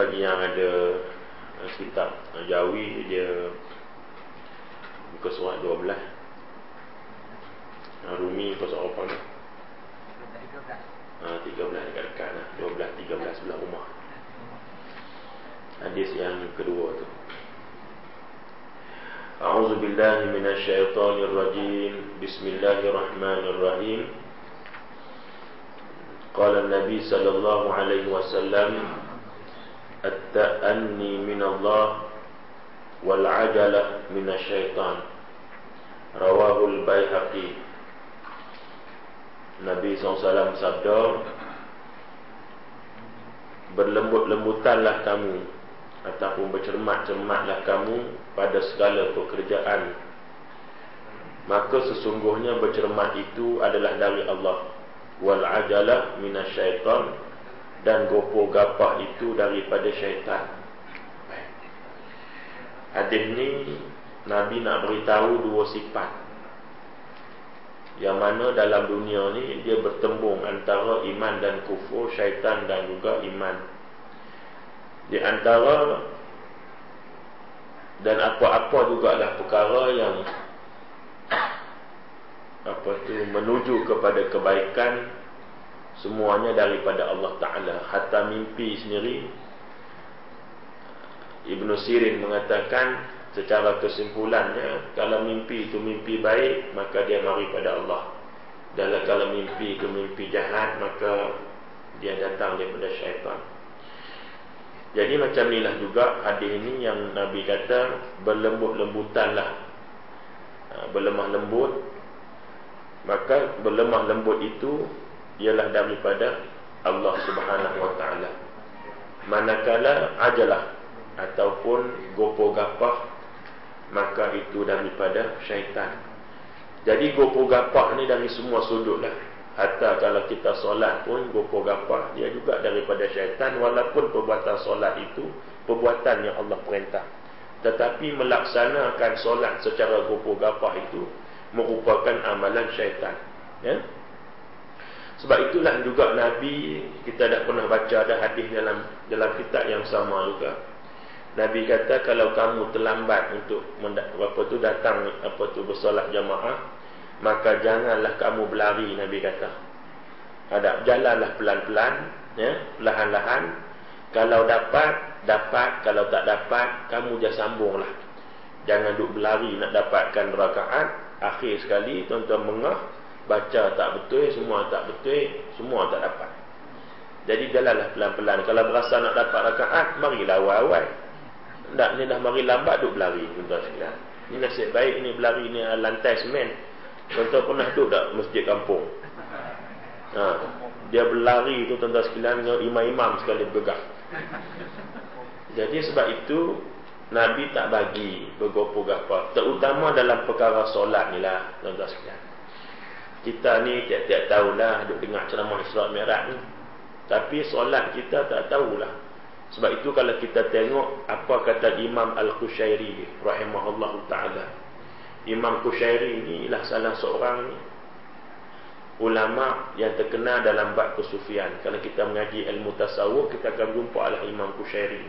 bagi yang ada uh, kitab uh, Jawi dia buka surat 12 uh, Rumi surat apa ni? Uh, 13 dekat-dekat lah. 12, 13 sebelah rumah. Hadis yang kedua tu. A'udzu billahi minasyaitonir rajim Bismillahirrahmanirrahim. Qala Nabi sallallahu alaihi wasallam التأني من الله والعجلة من الشيطان رواه البيهقي Nabi SAW sabda Berlembut-lembutanlah kamu Ataupun bercermat-cermatlah kamu Pada segala pekerjaan Maka sesungguhnya bercermat itu adalah dari Allah Wal ajalah minasyaitan dan gopo gapah itu daripada syaitan. Hadis ni Nabi nak beritahu dua sifat. Yang mana dalam dunia ni dia bertembung antara iman dan kufur, syaitan dan juga iman. Di antara dan apa-apa juga lah perkara yang apa tu menuju kepada kebaikan semuanya daripada Allah Ta'ala. Hatta mimpi sendiri Ibn Sirin mengatakan secara kesimpulannya kalau mimpi itu mimpi baik maka dia mari pada Allah. Dan kalau mimpi itu mimpi jahat maka dia datang daripada syaitan. Jadi macam inilah juga hadis ini yang Nabi kata berlembut-lembutanlah. Ha, berlemah lembut. Maka berlemah lembut itu ialah daripada Allah Subhanahu wa taala. Manakala ajalah ataupun gopo gapah maka itu daripada syaitan. Jadi gopo gapah ni dari semua sudutlah. Hatta kalau kita solat pun gopo gapah dia juga daripada syaitan walaupun perbuatan solat itu perbuatan yang Allah perintah. Tetapi melaksanakan solat secara gopo gapah itu merupakan amalan syaitan. Ya? Sebab itulah juga Nabi kita dah pernah baca ada hadis dalam dalam kitab yang sama juga. Nabi kata kalau kamu terlambat untuk apa tu datang apa tu bersolat jamaah maka janganlah kamu berlari Nabi kata. Ada jalanlah pelan-pelan ya, lahan-lahan. Kalau dapat dapat kalau tak dapat kamu jangan sambunglah. Jangan duk berlari nak dapatkan rakaat akhir sekali tuan-tuan mengah baca tak betul, semua tak betul, semua tak dapat. Jadi jalanlah pelan-pelan. Kalau berasa nak dapat rakaat, marilah awal-awal. Tak, ni dah mari lambat, duduk berlari. Tuan sekalian. Ini nasib baik, ini berlari, ini lantai semen. Tuan-tuan pernah duduk tak masjid kampung? Ha. Dia berlari tu tuan-tuan sekalian dengan imam-imam sekali bergerak. Jadi sebab itu, Nabi tak bagi bergopo-gopo. Terutama dalam perkara solat ni lah, tuan-tuan sekalian. Kita ni tiap-tiap tahulah duk dengar ceramah Isra Mi'raj ni. Tapi solat kita tak tahulah. Sebab itu kalau kita tengok apa kata Imam Al-Qushairi rahimahullah taala. Imam Kushairi ni ialah salah seorang ulama yang terkenal dalam bab kesufian. Kalau kita mengaji ilmu tasawuf, kita akan jumpa al Imam Kushairi.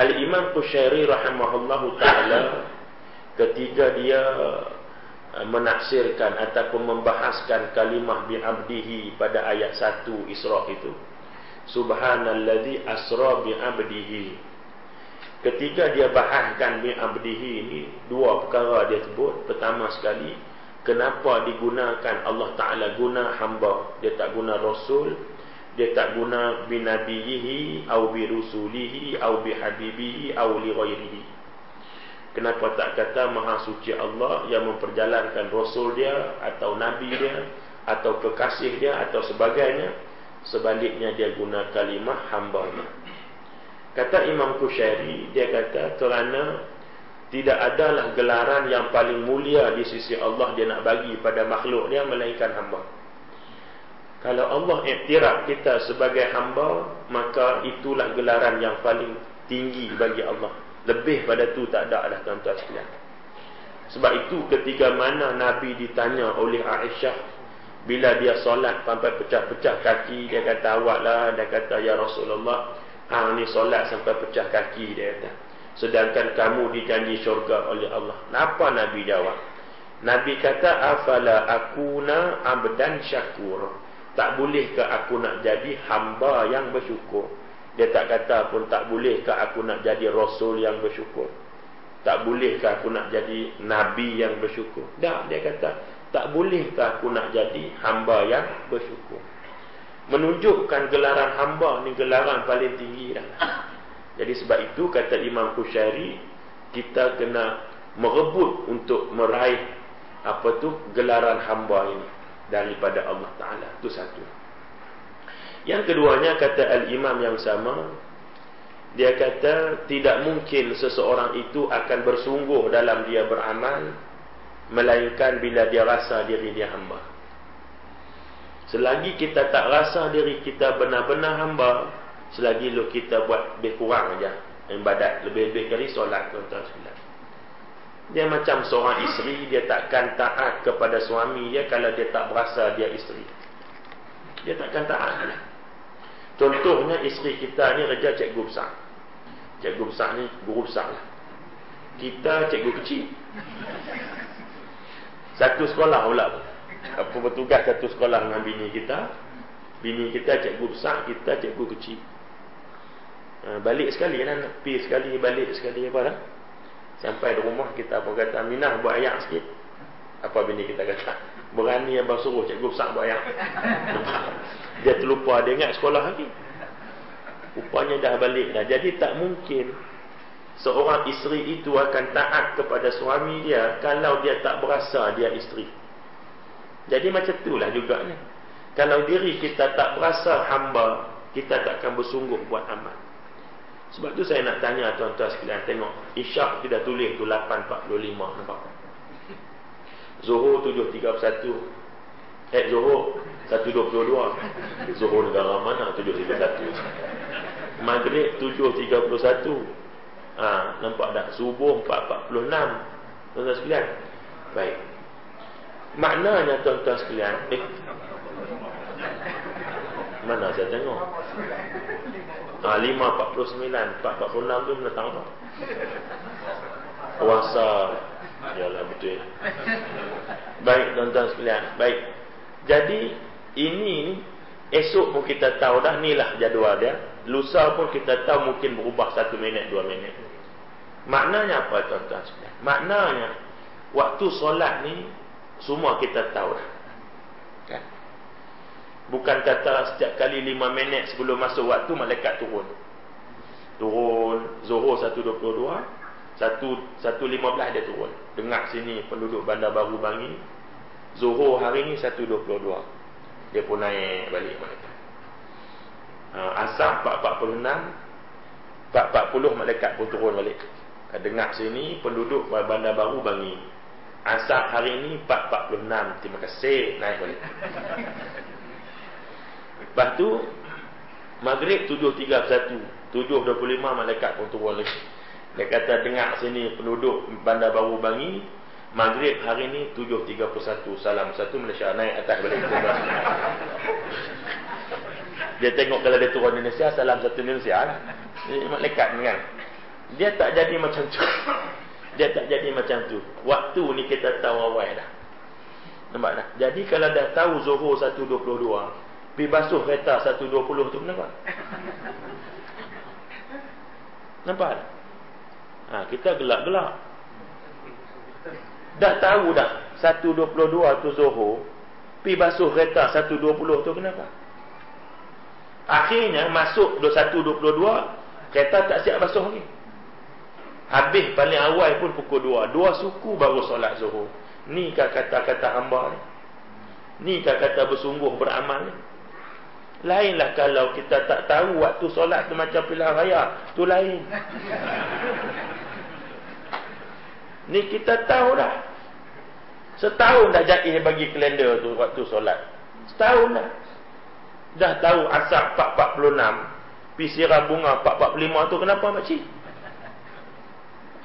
Al-Imam Kushairi rahimahullahu taala ketika dia uh, menaksirkan ataupun membahaskan kalimah bi abdihi pada ayat 1 Isra itu. Subhanallazi asra bi abdihi ketika dia bahaskan bi abdihi ini dua perkara dia sebut. Pertama sekali kenapa digunakan Allah Taala guna hamba? Dia tak guna rasul dia tak guna bi nabiyihi au bi rusulihi au bi habibihi au li ghairihi kenapa tak kata maha suci Allah yang memperjalankan rasul dia atau nabi dia atau kekasih dia atau sebagainya sebaliknya dia guna kalimah hamba dia Kata Imam Kushairi, dia kata kerana tidak adalah gelaran yang paling mulia di sisi Allah dia nak bagi pada makhluk dia melainkan hamba. Kalau Allah iktiraf kita sebagai hamba, maka itulah gelaran yang paling tinggi bagi Allah. Lebih pada tu tak ada dah tuan-tuan sekalian. Sebab itu ketika mana Nabi ditanya oleh Aisyah bila dia solat sampai pecah-pecah kaki, dia kata awaklah, dia kata ya Rasulullah, Hang ni solat sampai pecah kaki dia kata. Sedangkan kamu dijanji syurga oleh Allah. Kenapa Nabi jawab? Nabi kata afala akuna abdan syakur. Tak boleh ke aku nak jadi hamba yang bersyukur? Dia tak kata pun tak boleh ke aku nak jadi rasul yang bersyukur? Tak boleh ke aku nak jadi nabi yang bersyukur? Tak, dia kata tak boleh ke aku nak jadi hamba yang bersyukur? menunjukkan gelaran hamba ni gelaran paling tinggi dah. Jadi sebab itu kata Imam Kushairi kita kena merebut untuk meraih apa tu gelaran hamba ini daripada Allah Taala. Itu satu. Yang keduanya kata al-Imam yang sama dia kata tidak mungkin seseorang itu akan bersungguh dalam dia beramal melainkan bila dia rasa diri dia hamba. Selagi kita tak rasa diri kita benar-benar hamba, selagi lu kita buat lebih kurang aja ibadat, lebih-lebih kali solat tuan-tuan. Dia macam seorang isteri, dia takkan taat kepada suami dia kalau dia tak berasa dia isteri. Dia takkan taat. Contohnya isteri kita ni kerja cikgu besar. Cikgu besar ni guru besar lah. Kita cikgu kecil. Satu sekolah pula apa bertugas satu sekolah dengan bini kita bini kita cikgu besar kita cikgu kecil ha, balik sekali kan pi sekali balik sekali apa dah sampai di rumah kita pun kata Aminah buat ayat sikit apa bini kita kata berani abang suruh cikgu besar buat ayat dia terlupa dia ingat sekolah lagi rupanya dah balik dah jadi tak mungkin seorang isteri itu akan taat kepada suami dia kalau dia tak berasa dia isteri jadi macam itulah juga ni. Kalau diri kita tak berasa hamba, kita tak akan bersungguh buat amal. Sebab tu saya nak tanya tuan-tuan sekalian tengok. Isyak kita tulis tu 8.45 nampak. Zuhur 7.31. Eh Zuhur 1.22. Zuhur negara mana 7.31. Maghrib 7.31. Ha, nampak tak? Subuh 4.46. Tuan-tuan sekalian. Baik. Maknanya tuan-tuan sekalian eh, Mana saya tengok ha, 5.49 4.46 tu mana tahu Puasa Yalah betul. Baik tuan-tuan sekalian Baik. Jadi ini Esok pun kita tahu dah Inilah jadual dia. Lusa pun kita tahu mungkin berubah Satu minit, dua minit. Maknanya apa tuan-tuan sekalian? Maknanya Waktu solat ni semua kita tahu kan? Bukan kata setiap kali 5 minit sebelum masuk waktu malaikat turun. Turun Zuhur 1.22 1.15 dia turun. Dengar sini penduduk Bandar Baru Bangi. Zuhur hari ni 1.22. Dia pun naik balik malaikat. Ha, Asar 4.46 4.40 malaikat pun turun balik. Dengar sini penduduk Bandar Baru Bangi. Asar hari ini 4.46 Terima kasih Naik balik Lepas tu Maghrib 7.31 7.25 malaikat pun turun lagi Dia kata dengar sini penduduk Bandar Baru Bangi Maghrib hari ni 7.31 Salam satu Malaysia naik atas balik Dia tengok kalau dia turun Indonesia Salam satu Indonesia lah. Dia malaikat kan Dia tak jadi macam tu Dia tak jadi macam tu Waktu ni kita tahu awal dah Nampak tak? Jadi kalau dah tahu Zohor 1.22 Pergi basuh kereta 1.20 tu kenapa? Nampak tak? Ha, kita gelak-gelak. Dah tahu dah 1.22 tu Zohor. Pi basuh kereta 1.20 tu kenapa? Akhirnya masuk 1.22 kereta tak siap basuh lagi. Habis paling awal pun pukul 2. Dua suku baru solat Zohor. Ni kata-kata hamba ni? Ni kah kata bersungguh beramal ni? Lainlah kalau kita tak tahu waktu solat tu macam pilihan raya. Tu lain. Ni kita tahu dah. Setahun dah jahil bagi kalender tu waktu solat. Setahun dah. Dah tahu asap 446. Pergi siram bunga 445 tu kenapa makcik?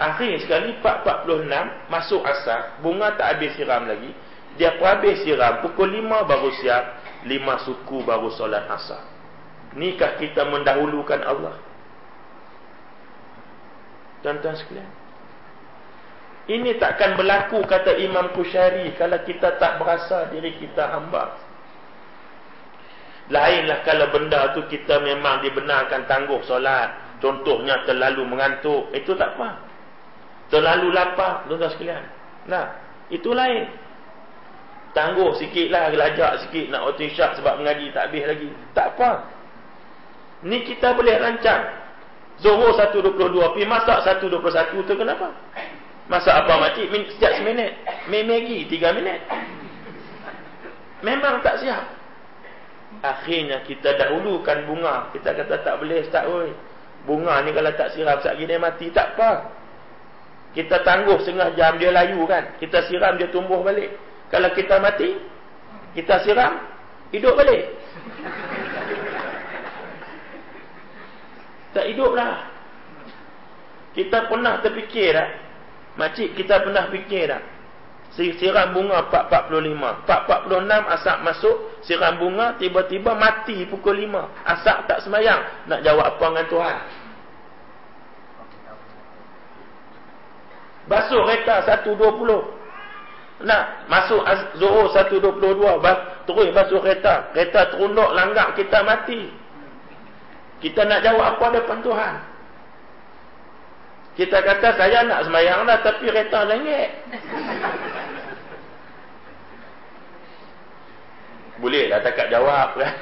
Akhir sekali 446 masuk asap. Bunga tak habis siram lagi. Dia pun habis siram. Pukul 5 baru siap. 5 suku baru solat asap. Nikah kita mendahulukan Allah. Tuan-tuan sekalian. Ini takkan berlaku kata Imam Kushari kalau kita tak berasa diri kita hamba. Lainlah kalau benda tu kita memang dibenarkan tangguh solat. Contohnya terlalu mengantuk. Itu tak apa. Terlalu lapar. Tuan-tuan sekalian. Nah, itu lain. Tangguh sikit lah. Gelajak sikit nak otin syak sebab mengaji tak habis lagi. Tak apa. Ni kita boleh rancang. Zohor 1.22. Pergi masak 1.21 tu kenapa? Masa apa makcik? Setiap seminit. Megi tiga minit. Memang tak siap. Akhirnya kita dahulukan bunga. Kita kata tak boleh Ustaz. Oi. Bunga ni kalau tak siram sekejap dia mati. Tak apa. Kita tangguh setengah jam dia layu kan. Kita siram dia tumbuh balik. Kalau kita mati. Kita siram. Hidup balik. Tak hidup lah. Kita pernah terfikir tak? Makcik kita pernah fikir tak? Siram bunga 4.45 4.46 asap masuk Siram bunga tiba-tiba mati pukul 5 Asap tak semayang Nak jawab apa dengan Tuhan? Basuh kereta 1.20 Nak masuk Zohor 1.22 Terus basuh kereta Kereta terunduk langgak kita mati Kita nak jawab apa depan Tuhan? Kita kata saya nak semayang dah tapi kereta lengit. Boleh lah tak jawab kan.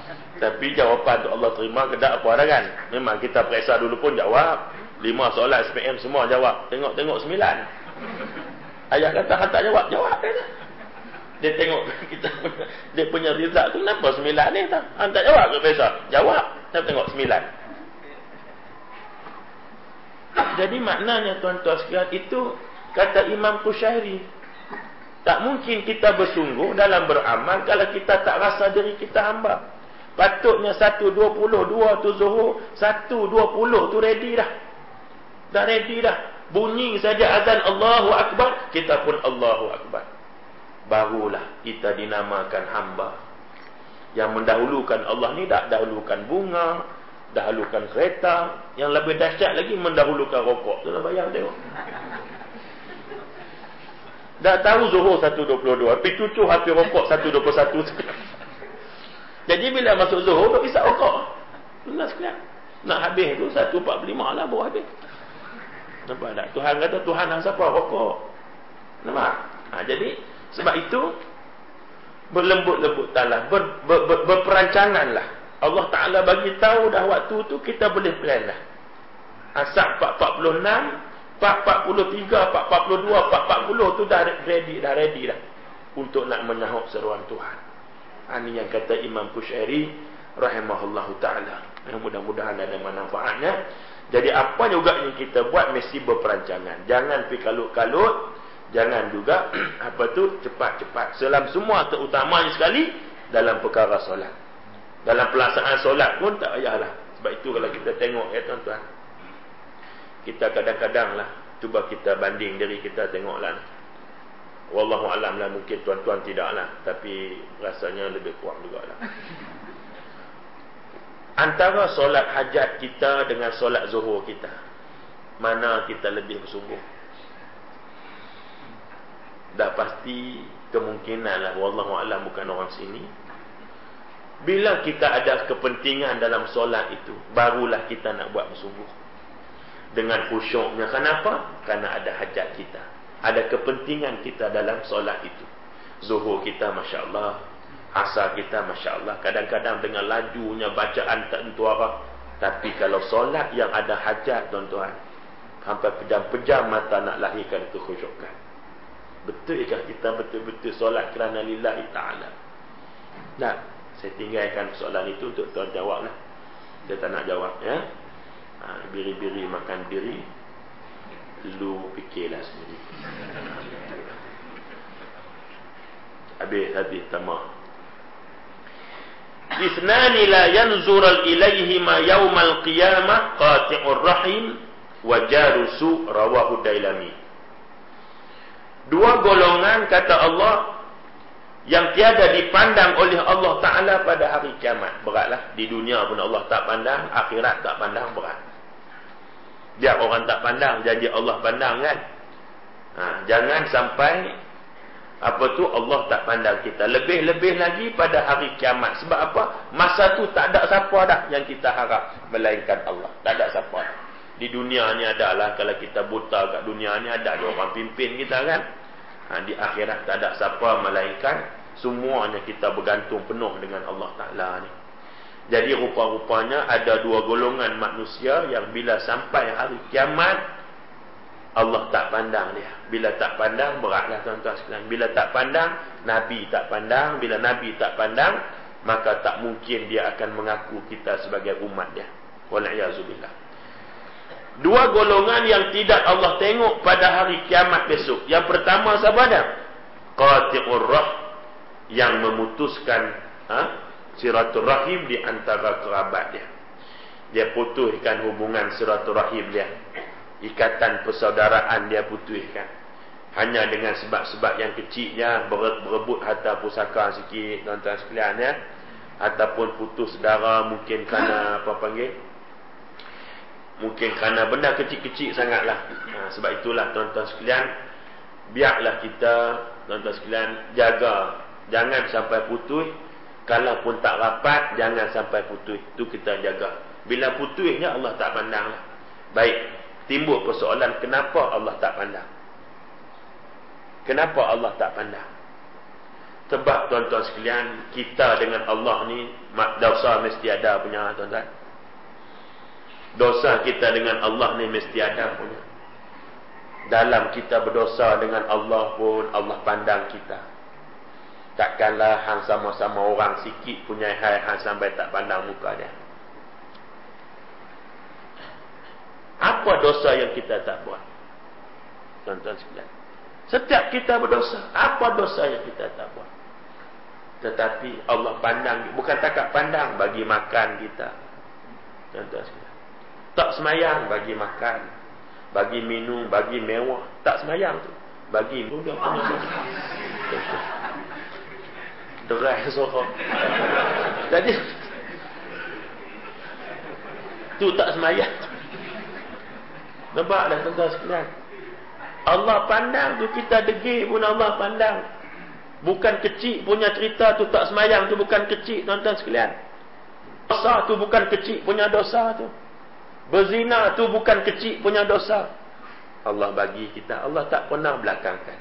Tapi jawapan tu Allah terima ke tak apa kan. Memang kita periksa dulu pun jawab. Lima soalan SPM semua jawab. Tengok-tengok sembilan. Ayah kata han tak jawab. Jawab dia Dia tengok kita dia punya result tu kenapa sembilan ni tak? Han tak jawab ke periksa? Jawab. Saya tengok sembilan. Jadi maknanya tuan-tuan sekalian itu kata Imam Qushairi. Tak mungkin kita bersungguh dalam beramal kalau kita tak rasa diri kita hamba. Patutnya 1.20, 2 tu zuhur, 1.20 tu ready dah. Dah ready dah. Bunyi saja azan Allahu Akbar, kita pun Allahu Akbar. Barulah kita dinamakan hamba. Yang mendahulukan Allah ni tak dahulukan bunga, dahulukan kereta. Yang lebih dahsyat lagi mendahulukan rokok. Tu lah bayang tengok. Dah tahu Zuhur 1.22 pergi cucu hati rokok 1.21 jadi bila masuk Zuhur tak bisa rokok. Tunas sekalian nak habis tu 1.45 lah baru habis nampak tak Tuhan kata Tuhan yang siapa rokok nampak ha, jadi sebab itu berlembut-lembut talah ber, ber, ber, berperancangan lah Allah Ta'ala bagi tahu dah waktu tu kita boleh plan lah. Asap 446, 443, 442, 440 tu dah ready dah ready dah untuk nak menyahut seruan Tuhan. Ini ha, yang kata Imam Kushairi rahimahullahu taala. Yang mudah-mudahan ada manfaatnya. Jadi apa juga yang kita buat mesti berperancangan. Jangan pi kalut-kalut, jangan juga apa tu cepat-cepat. Selam semua terutamanya sekali dalam perkara solat. Dalam pelaksanaan solat pun tak payahlah. Sebab itu kalau kita tengok ya tuan-tuan. kita kadang-kadang lah cuba kita banding diri kita tengoklah wallahu alam lah mungkin tuan-tuan tidak lah tapi rasanya lebih kurang juga lah antara solat hajat kita dengan solat zuhur kita mana kita lebih bersungguh dah pasti kemungkinan lah wallahu alam bukan orang sini bila kita ada kepentingan dalam solat itu, barulah kita nak buat bersungguh. Dengan khusyuknya. Kenapa? Karena ada hajat kita. Ada kepentingan kita dalam solat itu. Zuhur kita, Masya Allah. Asar kita, Masya Allah. Kadang-kadang dengan lajunya bacaan tentu apa. Tapi kalau solat yang ada hajat, tuan-tuan. Sampai pejam-pejam mata nak lahirkan kekhusyukan. Betulkah kita betul-betul solat kerana lillahi ta'ala? Tak. Saya tinggalkan soalan itu untuk tuan jawab lah. Saya tak nak jawab ya. Ha, biri-biri makan biri. Lu fikirlah sendiri. Habis-habis tamah. Isnani la yanzur ilayhima yawmal qiyamah qati'ur rahim jarusu rawahu dailami. Dua golongan kata Allah yang tiada dipandang oleh Allah Ta'ala pada hari kiamat. Beratlah. Di dunia pun Allah tak pandang, akhirat tak pandang, berat. Biar orang tak pandang, jadi Allah pandang kan. Ha, jangan sampai apa tu Allah tak pandang kita. Lebih-lebih lagi pada hari kiamat. Sebab apa? Masa tu tak ada siapa dah yang kita harap. Melainkan Allah. Tak ada siapa Di dunia ni adalah kalau kita buta kat dunia ni ada orang pimpin kita kan. Ha, di akhirat tak ada siapa melainkan Semuanya kita bergantung penuh dengan Allah Ta'ala ni. Jadi rupa-rupanya ada dua golongan manusia yang bila sampai hari kiamat, Allah tak pandang dia. Bila tak pandang, beratlah tuan-tuan sekalian. Bila tak pandang, Nabi tak pandang. Bila Nabi tak pandang, maka tak mungkin dia akan mengaku kita sebagai umat dia. Wal'iyazubillah. Dua golongan yang tidak Allah tengok pada hari kiamat besok. Yang pertama siapa dia? Qati'ur rah yang memutuskan ha, rahim di antara kerabat dia. Dia putuskan hubungan rahim dia. Ikatan persaudaraan dia putuskan. Hanya dengan sebab-sebab yang kecilnya berebut harta pusaka sikit tuan-tuan sekalian ya. Ataupun putus saudara mungkin kerana apa panggil? Mungkin kerana benda kecil-kecil sangatlah. Ha, sebab itulah tuan-tuan sekalian biarlah kita tuan-tuan sekalian jaga Jangan sampai putus. Kalau pun tak rapat, jangan sampai putus. Itu kita jaga. Bila putusnya Allah tak pandang. Lah. Baik. Timbul persoalan kenapa Allah tak pandang. Kenapa Allah tak pandang. Sebab tuan-tuan sekalian, kita dengan Allah ni, dosa mesti ada punya tuan-tuan. Dosa kita dengan Allah ni mesti ada punya. Dalam kita berdosa dengan Allah pun, Allah pandang kita. Takkanlah hang sama-sama orang sikit punya hai hang sampai tak pandang muka dia. Apa dosa yang kita tak buat? Tuan-tuan sekalian. Setiap kita berdosa, apa dosa yang kita tak buat? Tetapi Allah pandang, bukan takat pandang bagi makan kita. Tuan-tuan sekalian. Tak semayang bagi makan, bagi minum, bagi mewah, tak semayang tu. Bagi mudah punya derai suara. Jadi tu tak semayang. Nampak dah tuan sekalian. Allah pandang tu kita degil pun Allah pandang. Bukan kecil punya cerita tu tak semayang tu bukan kecil tuan-tuan sekalian. Dosa tu bukan kecil punya dosa tu. Berzina tu bukan kecil punya dosa. Allah bagi kita. Allah tak pernah belakangkan.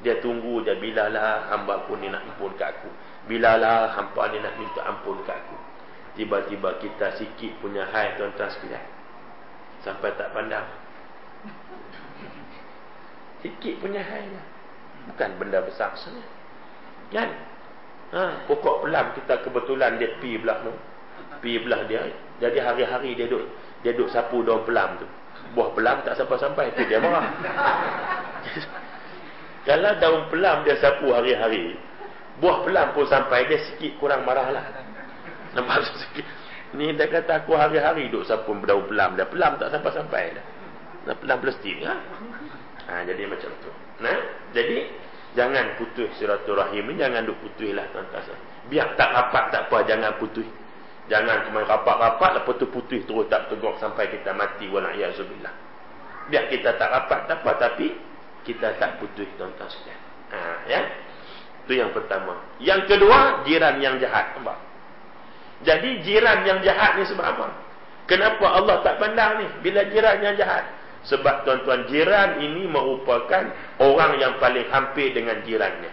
Dia tunggu je bilalah hamba pun ni nak ampun kat aku. Bilalah hamba ni nak minta ampun kat aku. Tiba-tiba kita sikit punya hai tuan-tuan sekalian. Sampai tak pandang. Sikit punya hai lah. Bukan benda besar sebenarnya. Kan? Ha, pokok pelam kita kebetulan dia pi belah tu. Pi belah dia. Jadi hari-hari dia duduk dia duduk sapu daun pelam tu. Buah pelam tak sampai-sampai tu dia marah. Kalau daun pelam dia sapu hari-hari, buah pelam pun sampai dia sikit kurang marahlah. Nampak sikit. Ni dia kata aku hari-hari duk sapu daun pelam dia. Pelam tak sampai-sampai dah. Dalam plastik ya. Ha, jadi macam tu. Nah, jadi jangan putus silaturahim ni jangan duk putuslah tuan-tuan. Biar tak rapat tak apa jangan putus. Jangan cuma rapat-rapat lepas tu putus terus tak tegur sampai kita mati wala yazubillah. Biar kita tak rapat tak apa tapi kita tak putus tuan-tuan sekalian. Ha, ya. Itu yang pertama. Yang kedua, jiran yang jahat. Nampak? Jadi jiran yang jahat ni sebab apa? Kenapa Allah tak pandang ni bila jiran yang jahat? Sebab tuan-tuan jiran ini merupakan orang yang paling hampir dengan jirannya.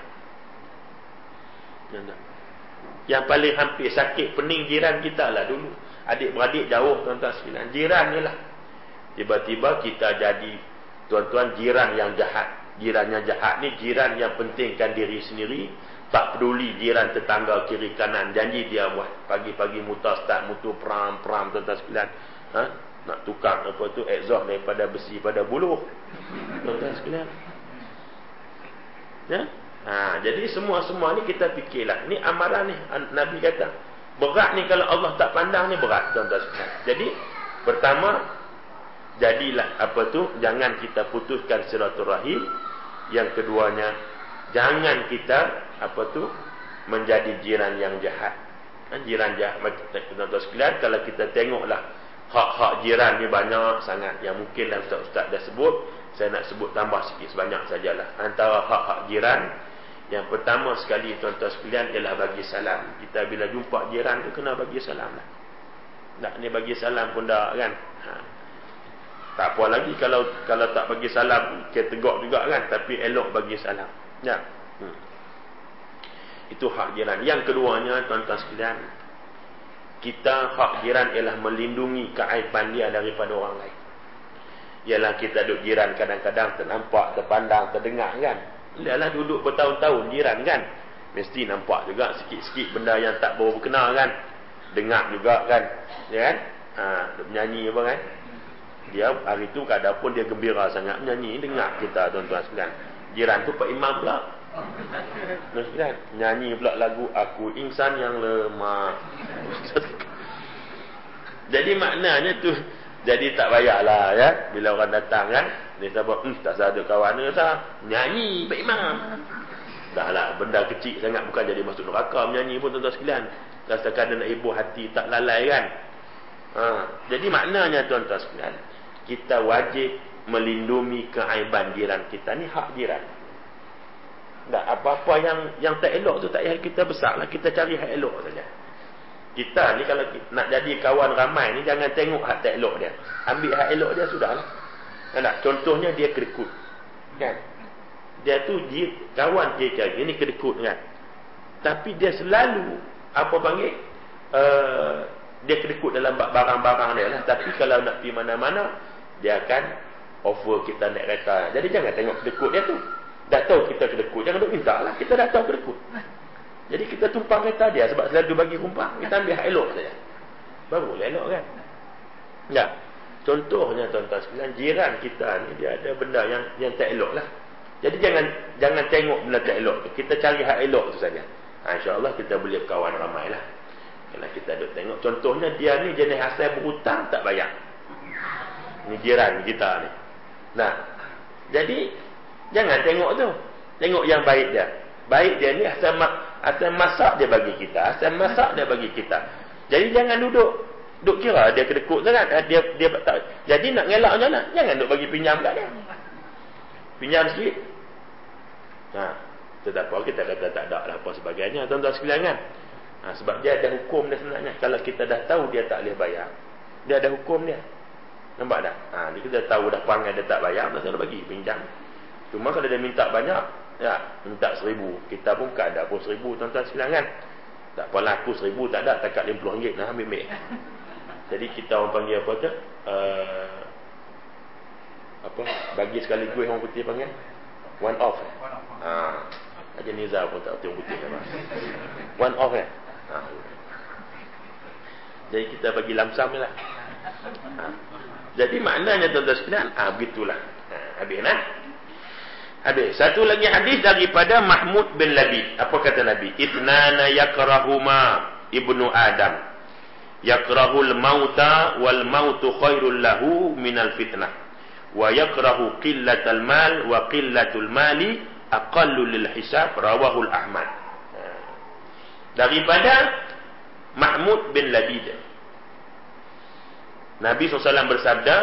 Yang paling hampir sakit pening jiran kita lah dulu. Adik-beradik jauh tuan-tuan sekalian. Jiran ni lah. Tiba-tiba kita jadi tuan-tuan jiran yang jahat. Jiran yang jahat ni jiran yang pentingkan diri sendiri. Tak peduli jiran tetangga kiri kanan. Janji dia buat. Pagi-pagi mutar start mutu peram-peram tuan-tuan sekalian. Ha? Nak tukar apa tu exhaust daripada besi pada buluh. Tuan-tuan sekalian? Ya? Ha, jadi semua-semua ni kita fikirlah. Ni amaran ni Nabi kata berat ni kalau Allah tak pandang ni berat tuan-tuan sekalian. Jadi pertama jadilah apa tu jangan kita putuskan silaturahim. Yang keduanya jangan kita apa tu menjadi jiran yang jahat. Ha, jiran jahat tuan-tuan sekalian kalau kita tengoklah hak-hak jiran ni banyak sangat. Yang mungkin dah ustaz-ustaz dah sebut saya nak sebut tambah sikit sebanyak sajalah. Antara hak-hak jiran yang pertama sekali tuan-tuan sekalian ialah bagi salam. Kita bila jumpa jiran tu kena bagi salam lah. Nak ni bagi salam pun dah kan? Ha. tak apa lagi kalau kalau tak bagi salam kita tegak juga kan? Tapi elok bagi salam. Ya. Hmm. itu hak jiran. Yang keduanya tuan-tuan sekalian kita hak jiran ialah melindungi keaiban dia daripada orang lain. Ialah kita duduk jiran kadang-kadang ternampak, terpandang, terdengar kan. Ialah duduk bertahun-tahun jiran kan. Mesti nampak juga sikit-sikit benda yang tak baru berkenal kan. Dengar juga kan. Ya kan? Ha, menyanyi apa kan. Dia hari tu kadang pun dia gembira sangat menyanyi. Dengar kita tuan-tuan sekalian. Jiran tu Pak Imam pula kan? Nyanyi pula lagu Aku insan yang lemah. Jadi maknanya tu Jadi tak payahlah ya. Bila orang datang kan Dia sabar hmm, Tak ada kawan ke tak Nyanyi Pak Imam. Dah lah benda kecil sangat Bukan jadi masuk neraka Menyanyi pun tuan-tuan sekalian. Rasakan dia nak ibu hati Tak lalai kan. Ha. Jadi maknanya tuan-tuan sekalian Kita wajib melindungi keaiban jiran kita. Ni hak jiran tak apa-apa yang yang tak elok tu tak payah kita besarlah. Kita cari hak elok saja. Kita ni kalau nak jadi kawan ramai ni jangan tengok hak tak elok dia. Ambil hak elok dia sudahlah. Tak contohnya dia kedekut. Kan? Dia tu dia kawan dia cari ni kedekut kan. Tapi dia selalu apa panggil uh, dia kedekut dalam barang-barang dia lah. Tapi kalau nak pergi mana-mana dia akan offer kita naik kereta. Jadi jangan tengok kedekut dia tu. Dah tahu kita kedekut. Jangan duk minta lah. Kita dah tahu kedekut. Jadi kita tumpang kereta dia. Sebab selalu bagi kumpang. Kita ambil hak elok saja. Baru lah elok kan. Ya. Contohnya tuan-tuan sekalian. Jiran kita ni dia ada benda yang yang tak elok lah. Jadi jangan jangan tengok benda tak elok. Kita cari hak elok tu saja. Ha, InsyaAllah kita boleh kawan ramai lah. Kalau kita duk tengok. Contohnya dia ni jenis asal berhutang tak bayar. Ni jiran kita ni. Nah. Jadi Jangan tengok tu. Tengok yang baik dia. Baik dia ni asal, asal masak dia bagi kita. Asal masak dia bagi kita. Jadi jangan duduk. Duk kira dia kedekut sangat. Dia, dia tak, jadi nak ngelak macam mana? Jangan duk bagi pinjam kat dia. Pinjam sikit. Ha. Tetapi kita kata tak ada lah apa sebagainya. Tuan-tuan sekalian kan? Ha, sebab dia ada hukum dia sebenarnya. Kalau kita dah tahu dia tak boleh bayar. Dia ada hukum dia. Nampak tak? Ha, kita tahu dah panggil dia tak bayar. Masa dia bagi pinjam. Cuma kalau dia minta banyak, ya, minta seribu. Kita pun tak ada pun seribu, tuan-tuan sekalian kan. Tak apalah aku seribu, tak ada. Takat lima puluh ringgit, nak ambil ambil. Jadi kita orang panggil apa tu? Uh, apa? Bagi sekali gue orang putih panggil? One off. Eh? Ha. Aja Nizar pun tak orang putih. Kan? One off eh? Ha. Jadi kita bagi lamsam lah. Ha. Jadi maknanya tuan-tuan sekalian, ah begitulah. Ha, habis nah. Habis. Satu lagi hadis daripada Mahmud bin Labid. Apa kata Nabi? Itnana yakrahuma ibnu Adam. Yakrahul mauta wal mautu khairul lahu minal fitnah. wa yakrahu qillatal mal wa qillatul mali aqallu lil hisab rawahul ahmad ha. daripada mahmud bin labid nabi SAW bersabda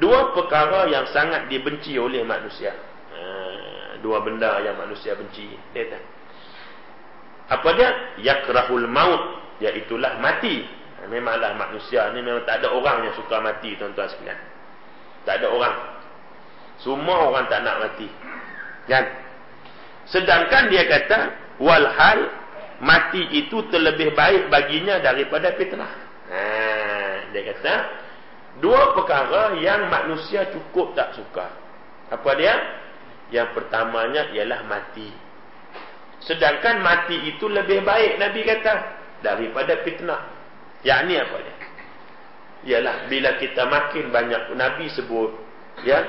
dua perkara yang sangat dibenci oleh manusia. Dua benda yang manusia benci dia kata apa dia yakrahul maut iaitulah mati ha, memanglah manusia ni memang tak ada orang yang suka mati tuan-tuan sekalian tak ada orang. Semua orang tak nak mati. Kan? Sedangkan dia kata, walhal mati itu terlebih baik baginya daripada fitnah. Ha, dia kata, dua perkara yang manusia cukup tak suka. Apa dia? Yang pertamanya ialah mati. Sedangkan mati itu lebih baik, Nabi kata, daripada fitnah. Yang ni apa dia? ialah bila kita makin banyak nabi sebut ya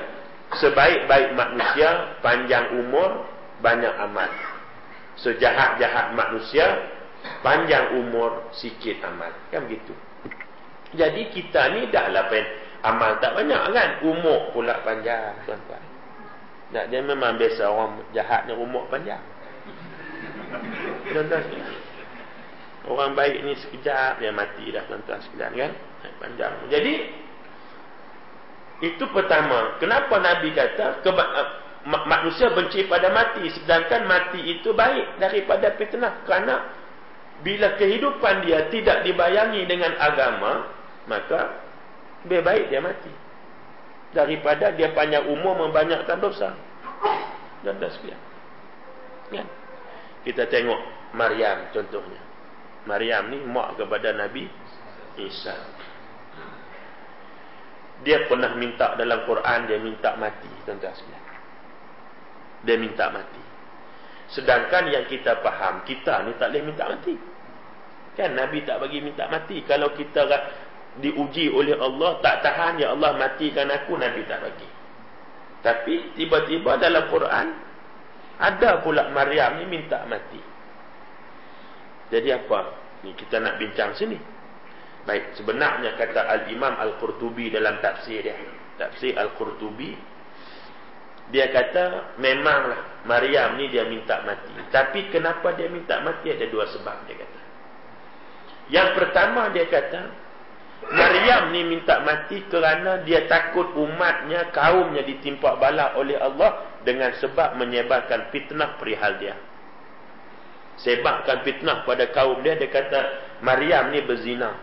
sebaik-baik manusia panjang umur banyak amal sejahat-jahat manusia panjang umur sikit amal kan begitu jadi kita ni dah lah pen amal tak banyak kan umur pula panjang tuan-tuan tak dia memang biasa orang jahat ni umur panjang. Tuan-tuan orang baik ni sekejap dia mati dah tuan-tuan sekalian kan? Panjang. Jadi itu pertama, kenapa Nabi kata uh, manusia benci pada mati? Sedangkan mati itu baik daripada fitnah. Kerana bila kehidupan dia tidak dibayangi dengan agama, maka lebih baik dia mati daripada dia panjang umur membanyakkan dosa. Dan dah sekian. Kan? Kita tengok Maryam contohnya. Maryam ni mak kepada Nabi Isa dia pernah minta dalam Quran dia minta mati tuan-tuan sekalian. Dia minta mati. Sedangkan yang kita faham, kita ni tak boleh minta mati. Kan Nabi tak bagi minta mati. Kalau kita diuji oleh Allah, tak tahan ya Allah matikan aku, Nabi tak bagi. Tapi tiba-tiba dalam Quran ada pula Maryam ni minta mati. Jadi apa? Ni kita nak bincang sini. Baik, sebenarnya kata Al-Imam Al-Qurtubi dalam tafsir dia. Tafsir Al-Qurtubi. Dia kata, memanglah Maryam ni dia minta mati. Tapi kenapa dia minta mati? Ada dua sebab dia kata. Yang pertama dia kata, Maryam ni minta mati kerana dia takut umatnya, kaumnya ditimpa bala oleh Allah dengan sebab menyebarkan fitnah perihal dia. Sebabkan fitnah pada kaum dia, dia kata, Maryam ni berzina.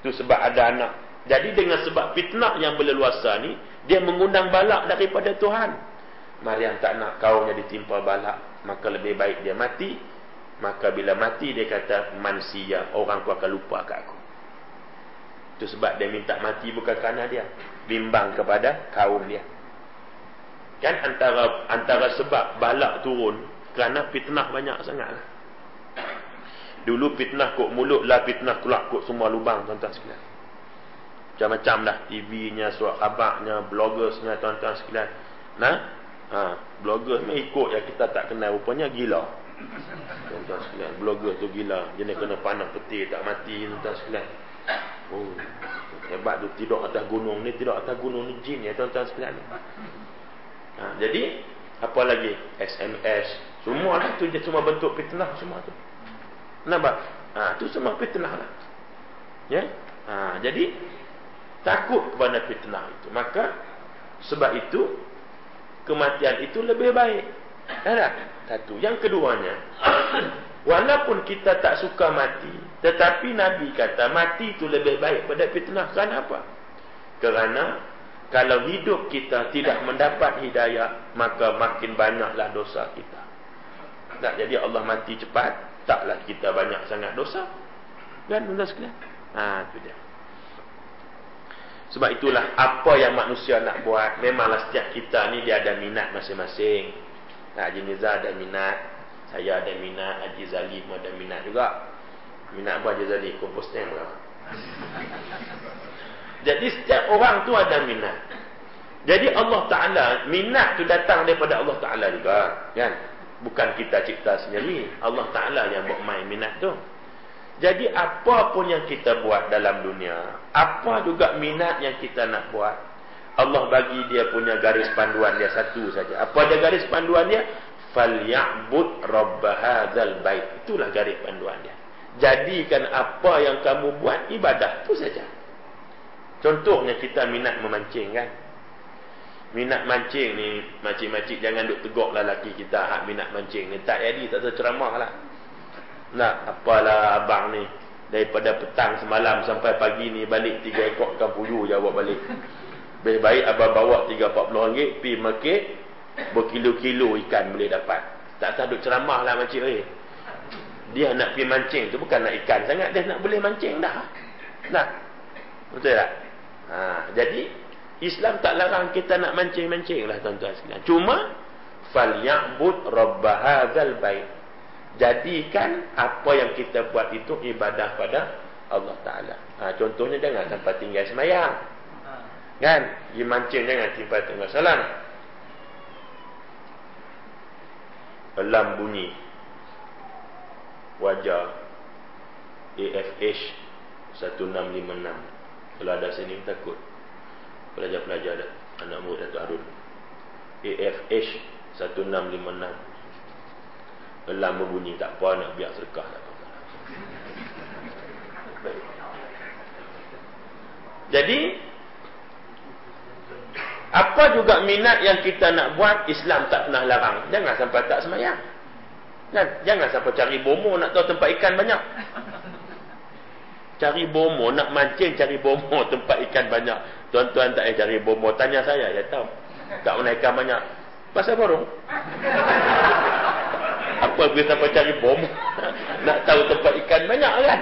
Itu sebab ada anak. Jadi dengan sebab fitnah yang berleluasa ni, dia mengundang balak daripada Tuhan. Maryam tak nak kaumnya ditimpa balak. Maka lebih baik dia mati. Maka bila mati dia kata, mansia, orang ku akan lupa kat aku. Itu sebab dia minta mati bukan kerana dia. Bimbang kepada kaum dia. Kan antara antara sebab balak turun, kerana fitnah banyak sangat lah. Dulu fitnah kok mulut lah fitnah keluar kok semua lubang tuan-tuan sekalian. Macam-macam dah TV-nya, surat khabarnya, bloggersnya tuan-tuan sekalian. Nah, ha, bloggers ni ikut yang kita tak kenal rupanya gila. Tuan-tuan sekalian, blogger tu gila. Jenis kena panah peti tak mati tuan-tuan sekalian. Oh, hebat tu tidur atas gunung ni, tidur atas gunung ni jin ya tuan-tuan sekalian. Ha, jadi apa lagi? SMS, semua lah tu semua bentuk fitnah semua tu. Nampak? Ha, itu semua fitnah lah. Ya? Ha, jadi, takut kepada fitnah itu. Maka, sebab itu, kematian itu lebih baik. Tak Satu. Yang keduanya, walaupun kita tak suka mati, tetapi Nabi kata, mati itu lebih baik pada fitnah. Kenapa? Kerana, kalau hidup kita tidak mendapat hidayah, maka makin banyaklah dosa kita. Tak jadi Allah mati cepat, taklah kita banyak sangat dosa. Kan tuan sekalian? Ha tu dia. Sebab itulah apa yang manusia nak buat memanglah setiap kita ni dia ada minat masing-masing. Haji Mirza ada minat, saya ada minat, Haji Zalim ada minat juga. Minat apa Haji Zalim? Komposten lah. Jadi setiap orang tu ada minat. Jadi Allah Ta'ala, minat tu datang daripada Allah Ta'ala juga. Kan? bukan kita cipta sendiri Allah Ta'ala yang buat main minat tu jadi apa pun yang kita buat dalam dunia apa juga minat yang kita nak buat Allah bagi dia punya garis panduan dia satu saja. Apa dia garis panduan dia? Falya'bud rabb hadzal bait. Itulah garis panduan dia. Jadikan apa yang kamu buat ibadah itu saja. Contohnya kita minat memancing kan. Minat mancing ni makcik-makcik jangan duk tegoklah laki kita hak minat mancing ni tak jadi tak ceramah lah. Nak apalah abang ni daripada petang semalam sampai pagi ni balik tiga ekor ikan puyuh jawab balik. Baik-baik abang bawa 3 40 ringgit pi market berkilo-kilo ikan boleh dapat. Tak sah duk ceramah lah makcik eh. Dia nak pergi mancing tu bukan nak ikan sangat dia nak boleh mancing dah. Nah. Betul tak? Ha, jadi Islam tak larang kita nak mancing-mancing lah tuan-tuan sekalian. Cuma falyabud rabb hadzal bait. Jadikan apa yang kita buat itu ibadah pada Allah Taala. Ha, contohnya jangan sampai tinggal semayang. Kan? Pergi mancing jangan sampai tengah salam. Alam bunyi. Wajah AFH 1656. Kalau ada sini takut. Pelajar-pelajar dah anak murid Datuk Harun. AFH 1656 Alam berbunyi tak apa nak biar sedekah tak apa. Jadi apa juga minat yang kita nak buat Islam tak pernah larang jangan sampai tak semayang Dan jangan sampai cari bomo nak tahu tempat ikan banyak cari bomo nak mancing cari bomo tempat ikan banyak Tuan-tuan tak payah cari bomo. Tanya saya, saya tahu. Tak menaikkan banyak. Pasal borong. Apa pergi sampai cari bomo? Nak tahu tempat ikan banyak kan?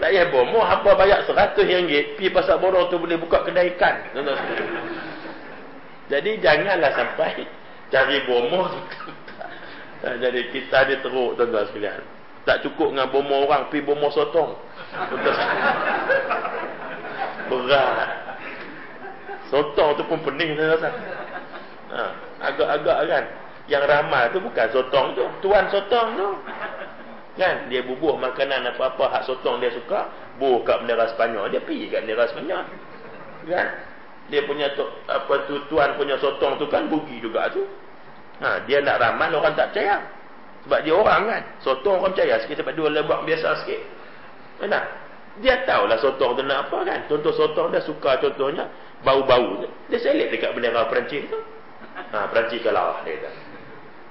Tak payah bomo. Apa bayar seratus ringgit. Pergi pasal borong tu boleh buka kedai ikan. Jadi janganlah sampai cari bomo. Jadi kita ada teruk tuan-tuan sekalian. Tak cukup dengan bomo orang. Pergi bomo sotong. Berat. Sotong tu pun pening saya rasa. Ha, agak-agak kan. Yang ramai tu bukan sotong tu. Tuan sotong tu. Kan? Dia bubuh makanan apa-apa hak sotong dia suka. Buh kat bendera Sepanyol. Dia pergi kat bendera Sepanyol. Kan? Dia punya tu, apa tu tuan punya sotong tu kan bugi juga tu. Ha, dia nak ramal orang tak percaya. Sebab dia orang kan. Sotong orang percaya sikit sebab dia lebak biasa sikit. Enak. Dia tahulah sotong tu nak apa kan. Contoh sotong dia suka contohnya bau-bau dia selit dekat bendera Perancis tu ha, Perancis kalah dia kata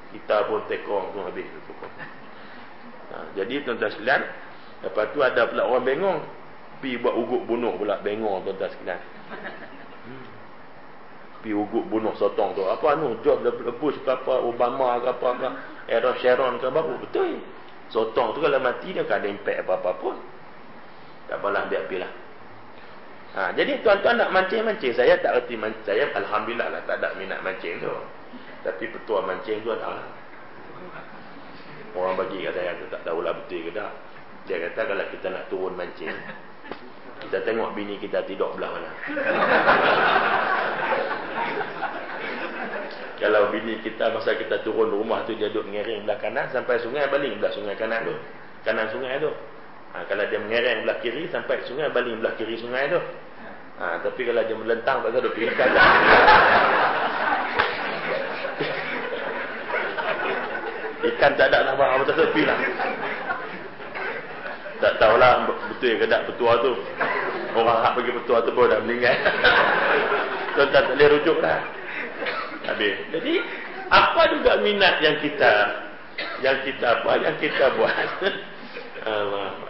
kita pun tekong pun habis ha, jadi tuan-tuan sekalian lepas tu ada pula orang bengong pi buat ugut bunuh pula bengong tuan-tuan sekalian. Pi ugut bunuh sotong tu apa anu George Bush ke apa Obama ke apa ke Era Sharon ke baru betul sotong tu kalau mati dia tak ada impact apa-apa pun tak apalah biar-biar Ha, jadi tuan-tuan nak mancing-mancing saya tak reti mancing. Saya alhamdulillah lah tak ada minat mancing tu. Tapi petua mancing tu ada. Orang bagi kat saya tu tak tahulah betul ke tak. Dia kata kalau kita nak turun mancing, kita tengok bini kita tidur belah mana. kalau bini kita masa kita turun rumah tu dia duduk ngering belah kanan sampai sungai baling belah sungai kanan tu. Kanan sungai tu. Ha, kalau dia mengereng belah kiri sampai sungai baling belah kiri sungai tu. Ha, tapi kalau dia melentang tak ada kiri kanan. Ikan tak ada nama apa tak tepi lah. Tak tahulah betul ke tak petua tu. Orang hak bagi petua tu pun dah meninggal. Tuan tak boleh rujuk lah. Habis. Jadi apa juga minat yang kita? Yang kita apa? Yang kita buat. Allah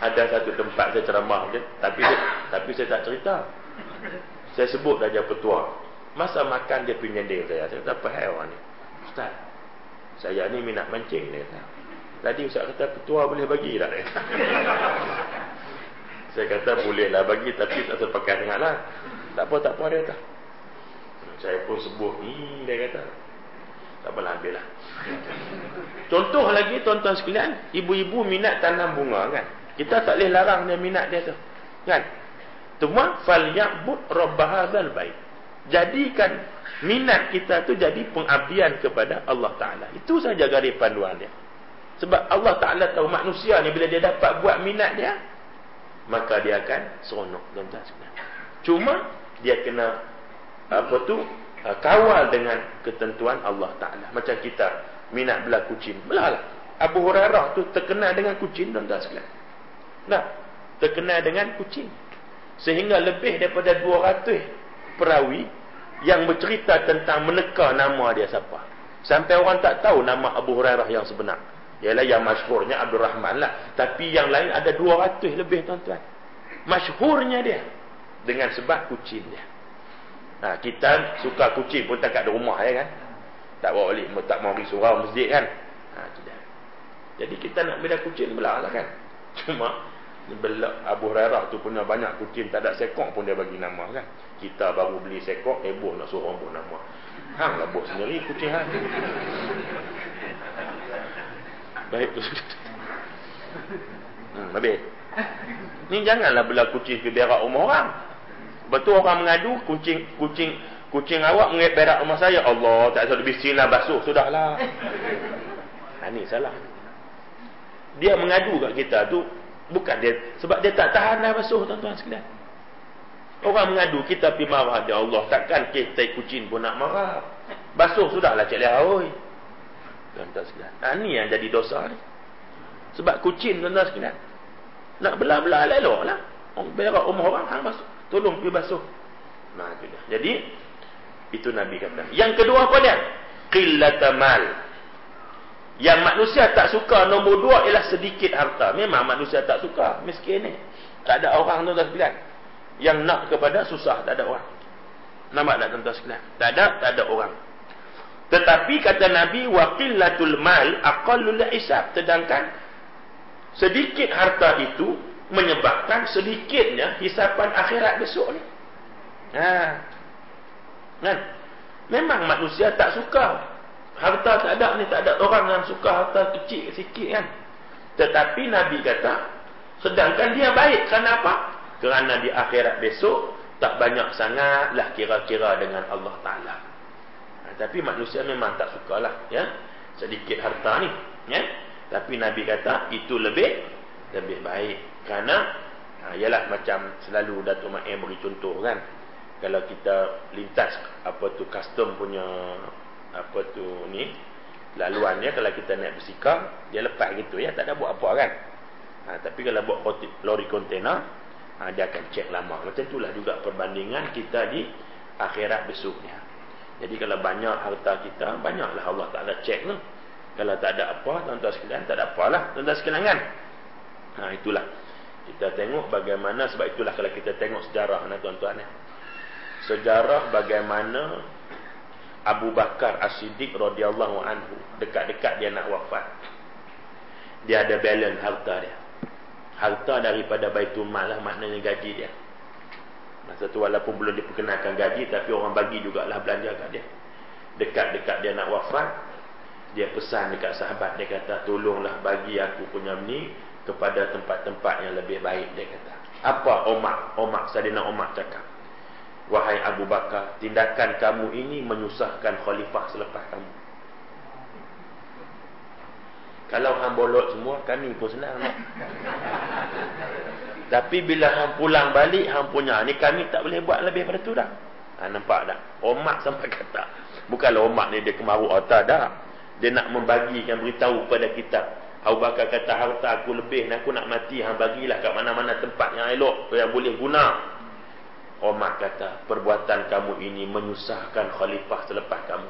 ada satu tempat saya ceramah je tapi saya, tapi saya tak cerita. Saya sebut saja petua. Masa makan dia punya dia saya saya kata apa hal ni? Ustaz saya ni minat mancing dia kata. Tadi ustaz kata petua boleh bagi tak? dia saya kata boleh lah bagi tapi tak sepakat dengan lah tak apa tak apa dia kata saya pun sebut hmm, dia kata tak apalah ambil lah contoh lagi tuan-tuan sekalian ibu-ibu minat tanam bunga kan kita tak boleh larang dia minat dia tu. Kan? Cuma falyabud rabb hadzal bait. Jadikan minat kita tu jadi pengabdian kepada Allah Taala. Itu saja garis panduan dia. Sebab Allah Taala tahu manusia ni bila dia dapat buat minat dia, maka dia akan seronok tuan-tuan sekalian. Cuma dia kena apa tu uh, kawal dengan ketentuan Allah Taala. Macam kita minat belah kucing, belahlah. Abu Hurairah tu terkenal dengan kucing tuan-tuan sekalian. Nah, terkenal dengan kucing. Sehingga lebih daripada 200 perawi yang bercerita tentang meneka nama dia siapa. Sampai orang tak tahu nama Abu Hurairah yang sebenar. Ialah yang masyhurnya Abdul Rahman lah. Tapi yang lain ada 200 lebih tuan-tuan. Masyhurnya dia. Dengan sebab kucing dia. Nah, kita suka kucing pun tak ada rumah ya kan. Tak bawa balik. Tak mau pergi surau masjid kan. Ha, Jadi kita nak beda kucing belah lah kan. Cuma belak Abu Hurairah tu punya banyak kucing tak ada sekok pun dia bagi nama kan. Kita baru beli sekok, heboh nak suruh pun nama. Hang lah bos sendiri kucing hang. Baik tu. Hmm, habis. Ni janganlah bela kucing ke berak rumah orang. Betul orang mengadu kucing kucing kucing awak menget berak rumah saya. Allah, tak usah bisinglah basuh sudahlah. Ha ni salah. Dia mengadu kat kita tu bukan dia sebab dia tak tahan dah basuh tuan-tuan sekalian. Orang mengadu kita pi marah dia Allah takkan kita kucing pun nak marah. Basuh sudahlah cik lihat oi. Tuan-tuan sekalian. Ha, ni yang jadi dosa ni. Sebab kucing tuan-tuan sekalian. Nak belah-belah elok lah. Orang berak rumah orang, hang basuh. Tolong pergi basuh. Nah, itu dia. Jadi, itu Nabi kata. Yang kedua apa dia? Qillatamal. Yang manusia tak suka nombor dua ialah sedikit harta. Memang manusia tak suka. Miskin ni. Tak ada orang tuan-tuan sekalian. Yang nak kepada susah, tak ada orang. Nampak tak tuan-tuan sekalian? Tak ada, tak ada orang. Tetapi kata Nabi waqillatul mal aqallul hisab sedangkan sedikit harta itu menyebabkan sedikitnya hisapan akhirat besok ni. Ha. Kan? Memang manusia tak suka harta tak ada ni tak ada orang yang suka harta kecil sikit kan. Tetapi Nabi kata sedangkan dia baik kenapa? Kerana di akhirat besok tak banyak sangatlah kira-kira dengan Allah Taala tapi manusia memang tak sukalah ya sedikit harta ni ya tapi nabi kata itu lebih lebih baik kerana ha, ialah macam selalu Datuk Ma'in beri contoh kan kalau kita lintas apa tu custom punya apa tu ni laluannya kalau kita naik bersikap dia lepas gitu ya tak ada buat apa kan ha, tapi kalau buat lori kontainer ha, dia akan cek lama macam itulah juga perbandingan kita di akhirat besoknya jadi kalau banyak harta kita, banyaklah Allah Ta'ala cek lah. Kalau tak ada apa, tuan-tuan sekalian, tak ada apalah, tuan-tuan sekalian kan? Ha, itulah. Kita tengok bagaimana, sebab itulah kalau kita tengok sejarah, nah, tuan-tuan. Eh. Sejarah bagaimana Abu Bakar As-Siddiq radhiyallahu anhu dekat-dekat dia nak wafat. Dia ada balance harta dia. Harta daripada Baitul Mal lah maknanya gaji dia. Masa tu walaupun belum diperkenalkan gaji Tapi orang bagi jugalah belanja kat dia Dekat-dekat dia nak wafat Dia pesan dekat sahabat Dia kata tolonglah bagi aku punya ni Kepada tempat-tempat yang lebih baik Dia kata Apa Omar Omar Sadina Omar cakap Wahai Abu Bakar Tindakan kamu ini menyusahkan khalifah selepas kamu Kalau hang bolot semua Kami pun senang tapi bila hang pulang balik hang punya ni kami tak boleh buat lebih pada tu dah. Ha, nampak tak? Omak sampai kata. Bukanlah omak ni dia kemaru otak dah. Dia nak membagikan beritahu kepada kita. Abu Bakar kata harta aku lebih ni aku nak mati hang bagilah kat mana-mana tempat yang elok yang boleh guna. Omak kata perbuatan kamu ini menyusahkan khalifah selepas kamu.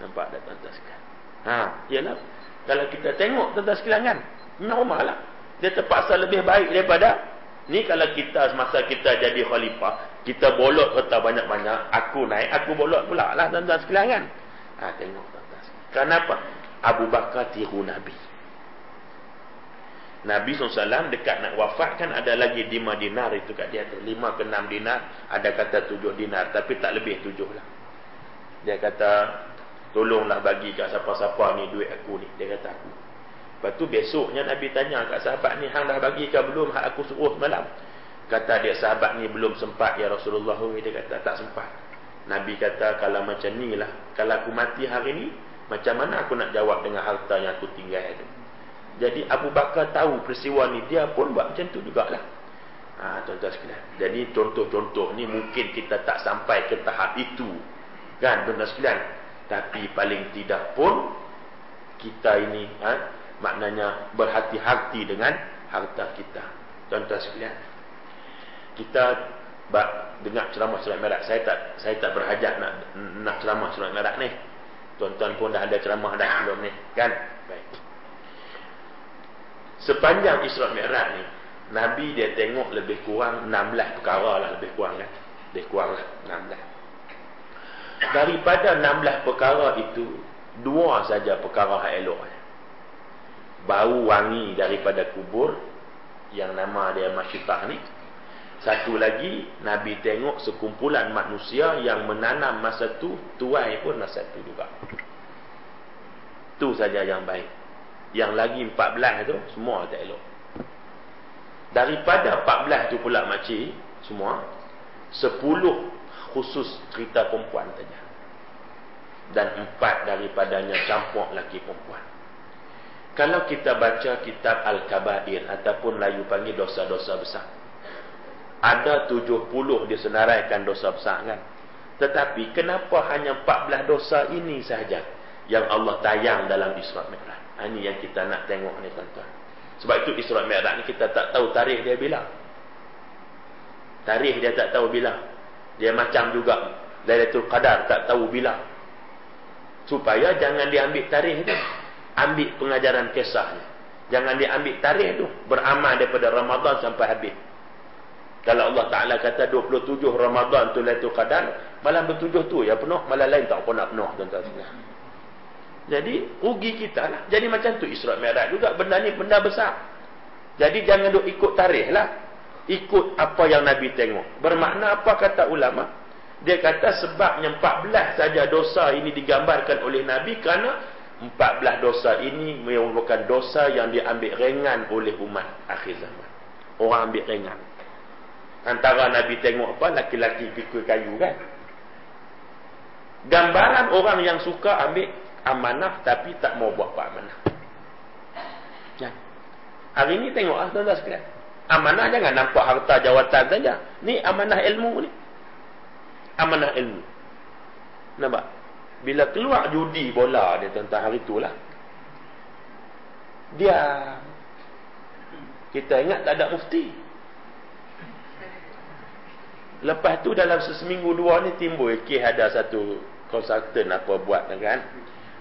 Nampak tak tuan-tuan sekalian? Ha, iyalah. Kalau kita tengok tuan-tuan sekalian kan, normal lah dia terpaksa lebih baik daripada ni kalau kita masa kita jadi khalifah kita bolot harta banyak-banyak aku naik aku bolot pula lah tuan-tuan sekalian kan ha, tengok tuan-tuan kenapa Abu Bakar tiru Nabi. Nabi SAW dekat nak wafat kan ada lagi 5 dinar itu kat dia tu. 5 ke 6 dinar. Ada kata 7 dinar tapi tak lebih 7 lah. Dia kata tolonglah bagi kat siapa-siapa ni duit aku ni dia kata aku. Lepas tu besoknya Nabi tanya kat sahabat ni, hang dah bagi ke belum? Hak aku suruh semalam? Kata dia sahabat ni belum sempat ya Rasulullah. Dia kata tak sempat. Nabi kata kalau macam ni lah, kalau aku mati hari ni, macam mana aku nak jawab dengan harta yang aku tinggal itu? Jadi Abu Bakar tahu peristiwa ni dia pun buat macam tu jugalah. Ha, tuan-tuan sekalian. Jadi contoh-contoh ni mungkin kita tak sampai ke tahap itu. Kan tuan-tuan sekalian. Tapi paling tidak pun kita ini ha, maknanya berhati-hati dengan harta kita. Tuan-tuan sekalian. Kita dengar ceramah surat merah. Saya tak saya tak berhajat nak nak ceramah surat merah ni. Tuan-tuan pun dah ada ceramah dah sebelum ni, kan? Baik. Sepanjang Isra Mi'raj ni, Nabi dia tengok lebih kurang 16 perkara lah lebih kurang kan. Lebih kurang lah 16. Daripada 16 perkara itu, dua saja perkara yang elok. Bau wangi daripada kubur yang nama dia Masyitah ni satu lagi, Nabi tengok sekumpulan manusia yang menanam masa tu, tuai pun masa tu juga. Itu saja yang baik. Yang lagi 14 tu, semua tak elok. Daripada 14 tu pula makcik, semua, 10 khusus cerita perempuan saja. Dan empat daripadanya campur lelaki perempuan. Kalau kita baca kitab Al-Kabair ataupun layu panggil dosa-dosa besar ada 70 disenaraikan dosa besar kan? Tetapi kenapa hanya 14 dosa ini sahaja yang Allah tayang dalam Isra Mi'raj? Ha, ini yang kita nak tengok ni tuan-tuan. Sebab itu Isra Mi'raj ni kita tak tahu tarikh dia bila. Tarikh dia tak tahu bila. Dia macam juga Lailatul Qadar tak tahu bila. Supaya jangan diambil tarikh tu. Ambil pengajaran kisahnya jangan diambil tarikh tu. Beramal daripada Ramadan sampai habis kalau Allah Ta'ala kata 27 Ramadan tu Lailatul Qadar, malam bertujuh tu ya penuh, malam lain tak pernah penuh tuan-tuan Jadi rugi kita lah. Jadi macam tu Isra Mi'raj juga benda ni benda besar. Jadi jangan duk ikut tarikh lah. Ikut apa yang Nabi tengok. Bermakna apa kata ulama? Dia kata sebabnya 14 saja dosa ini digambarkan oleh Nabi kerana 14 dosa ini merupakan dosa yang diambil ringan oleh umat akhir zaman. Orang ambil ringan. Antara Nabi tengok apa? Laki-laki pikul kayu kan? Gambaran orang yang suka ambil amanah tapi tak mau buat apa amanah. Ya. Hari ini tengok ah tuan-tuan sekalian. Amanah jangan nampak harta jawatan saja. Ni amanah ilmu ni. Amanah ilmu. Nampak? Bila keluar judi bola dia tuan-tuan hari itulah. Dia kita ingat tak ada mufti. Lepas tu dalam seminggu dua ni timbul kes ada satu konsultan apa buat kan.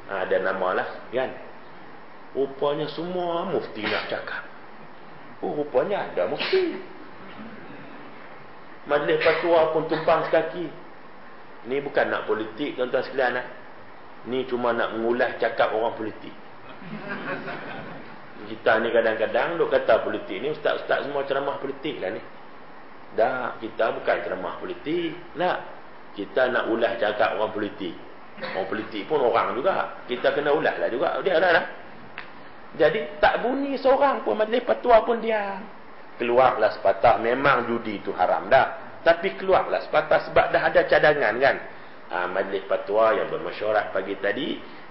Ha, ada nama lah kan. Rupanya semua mufti nak cakap. Oh rupanya ada mufti. Majlis patua pun tumpang sekaki. Ni bukan nak politik tuan-tuan sekalian lah. Ni cuma nak mengulas cakap orang politik. Kita ni kadang-kadang duk kata politik ni ustaz-ustaz semua ceramah politik lah ni. Dah, kita bukan ceramah politik. Nak. Kita nak ulah cakap orang politik. Orang politik pun orang juga. Kita kena ulah lah juga. Dia dah lah. Jadi, tak bunyi seorang pun. Majlis petua pun dia. Keluarlah sepatah. Memang judi itu haram dah. Tapi keluarlah sepatah sebab dah ada cadangan kan. Ha, majlis petua yang bermasyarakat pagi tadi.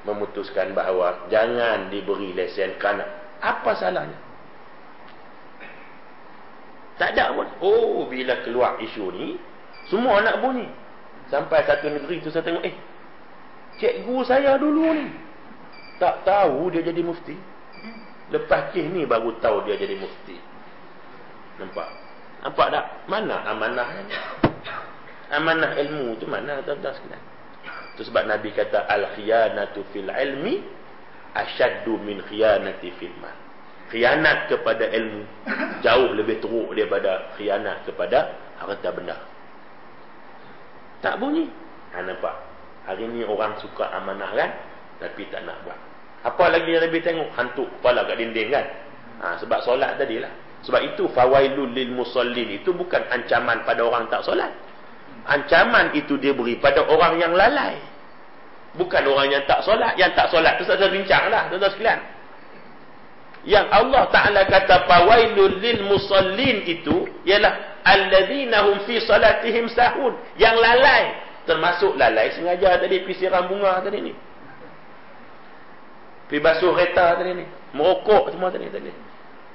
Memutuskan bahawa jangan diberi lesen kerana. Apa salahnya? Tak ada pun. Oh, bila keluar isu ni, semua nak bunyi. Sampai satu negeri tu saya tengok, eh, cikgu saya dulu ni. Tak tahu dia jadi mufti. Lepas kes ni baru tahu dia jadi mufti. Nampak? Nampak tak? Mana amanah Amanah ilmu tu mana tuan-tuan sekalian? Itu sebab Nabi kata al-khiyanatu fil ilmi asyaddu min khiyanati fil mal khianat kepada ilmu jauh lebih teruk daripada khianat kepada harta benda. Tak bunyi. Ha, nampak? Hari ni orang suka amanah kan? Tapi tak nak buat. Apa lagi yang lebih tengok? Hantu kepala kat dinding kan? Ha, sebab solat tadi lah. Sebab itu fawailul lil musallin itu bukan ancaman pada orang tak solat. Ancaman itu dia beri pada orang yang lalai. Bukan orang yang tak solat. Yang tak solat tu saya bincang lah. Tuan-tuan sekalian yang Allah Taala kata fawailul lil musallin itu ialah alladzina hum fi salatihim sahun yang lalai termasuk lalai sengaja tadi pi siram bunga tadi ni pi basuh kereta tadi ni Merokok semua tadi tadi.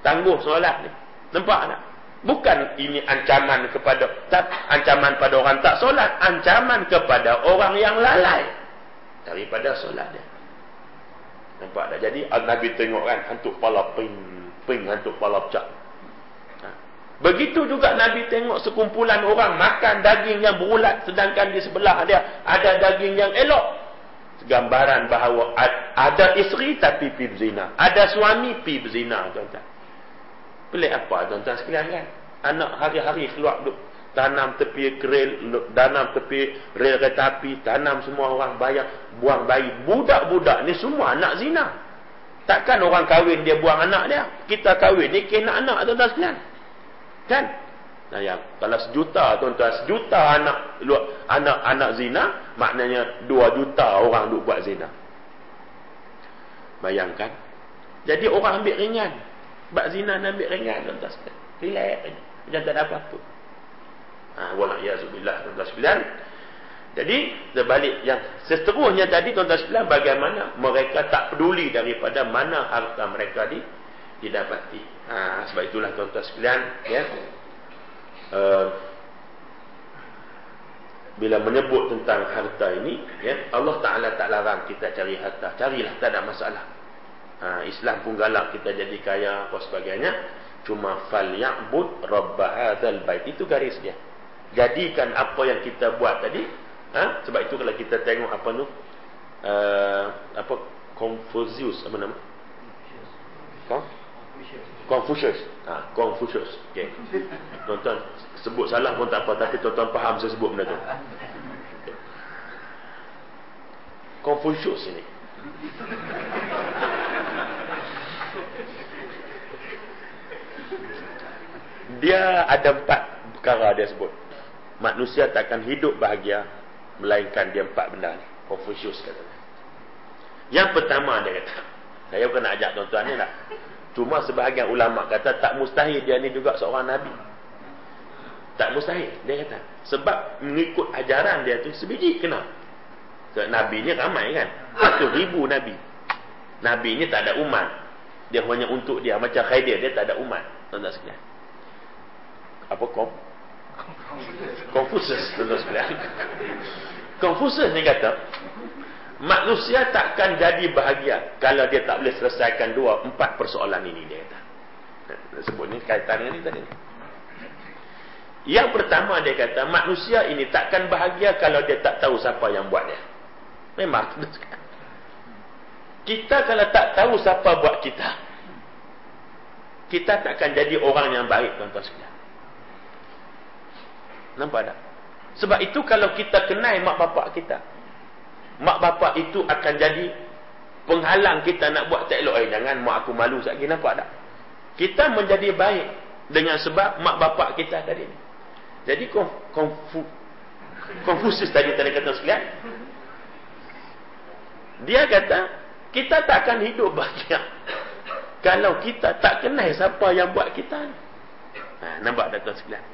Tangguh solat ni. Nampak tak? Bukan ini ancaman kepada tak, ancaman pada orang tak solat, ancaman kepada orang yang lalai daripada solat dia. Nampak tak? Jadi Nabi tengok kan hantu kepala ping ping hantu kepala pecah. Ha. Begitu juga Nabi tengok sekumpulan orang makan daging yang berulat sedangkan di sebelah dia ada daging yang elok. Gambaran bahawa ada isteri tapi pi berzina. Ada suami pi berzina tuan-tuan. Pelik apa tuan-tuan sekalian kan? Anak hari-hari keluar duk tanam tepi kerel, tanam tepi rel kereta api, tanam semua orang bayar, buang bayi. Budak-budak ni semua anak zina. Takkan orang kahwin dia buang anak dia. Kita kahwin ni kena anak tuan-tuan sekalian. Kan? Sayang. Kalau sejuta tuan-tuan, sejuta anak anak anak zina, maknanya dua juta orang duk buat zina. Bayangkan. Jadi orang ambil ringan. Buat zina ambil ringan tuan-tuan. Relax. Macam tak ada apa-apa. Ha, Wallahiyazubillah tuan-tuan sekalian. Jadi, terbalik yang seterusnya tadi tuan-tuan bagaimana mereka tak peduli daripada mana harta mereka di, didapati. Ha, sebab itulah tuan-tuan sekalian, ya. Uh, bila menyebut tentang harta ini, ya, Allah Ta'ala tak larang kita cari harta. Carilah, tak ada masalah. Ha, Islam pun galak kita jadi kaya, apa sebagainya. Cuma fal ya'bud rabba hadzal bait itu garis dia jadikan apa yang kita buat tadi ha? sebab itu kalau kita tengok apa tu uh, apa Confucius apa nama? Confucius. Ha, Confucius. Okay. tuan-tuan sebut salah pun tak apa tapi tuan-tuan faham saya sebut benda tu. Confucius ini. Dia ada empat perkara dia sebut manusia takkan hidup bahagia melainkan dia empat benda ni. Confucius kata. Yang pertama dia kata, saya bukan nak ajak tuan-tuan ni lah. Cuma sebahagian ulama kata tak mustahil dia ni juga seorang nabi. Tak mustahil dia kata. Sebab mengikut ajaran dia tu sebiji kena. Sebab nabi ni ramai kan. Satu ribu nabi. Nabi ni tak ada umat. Dia hanya untuk dia macam Khaidir dia tak ada umat. Tuan-tuan sekalian. Apa kau? Confucius tuan sekalian. Confucius ni kata, manusia takkan jadi bahagia kalau dia tak boleh selesaikan dua, empat persoalan ini dia kata. Sebut ni kaitan dengan ni tadi. Yang pertama dia kata, manusia ini takkan bahagia kalau dia tak tahu siapa yang buat dia. Memang Kita kalau tak tahu siapa buat kita, kita takkan jadi orang yang baik tuan-tuan sekalian. Nampak tak? Sebab itu kalau kita kenal mak bapak kita. Mak bapak itu akan jadi penghalang kita nak buat tak elok. Eh, jangan mak aku malu sekali. Nampak tak? Kita menjadi baik dengan sebab mak bapak kita tadi. Jadi konfu, Confucius tadi tadi kata sekalian. Dia kata, kita tak akan hidup bahagia. Kalau kita tak kenal siapa yang buat kita. Ha, nampak tak tuan sekalian?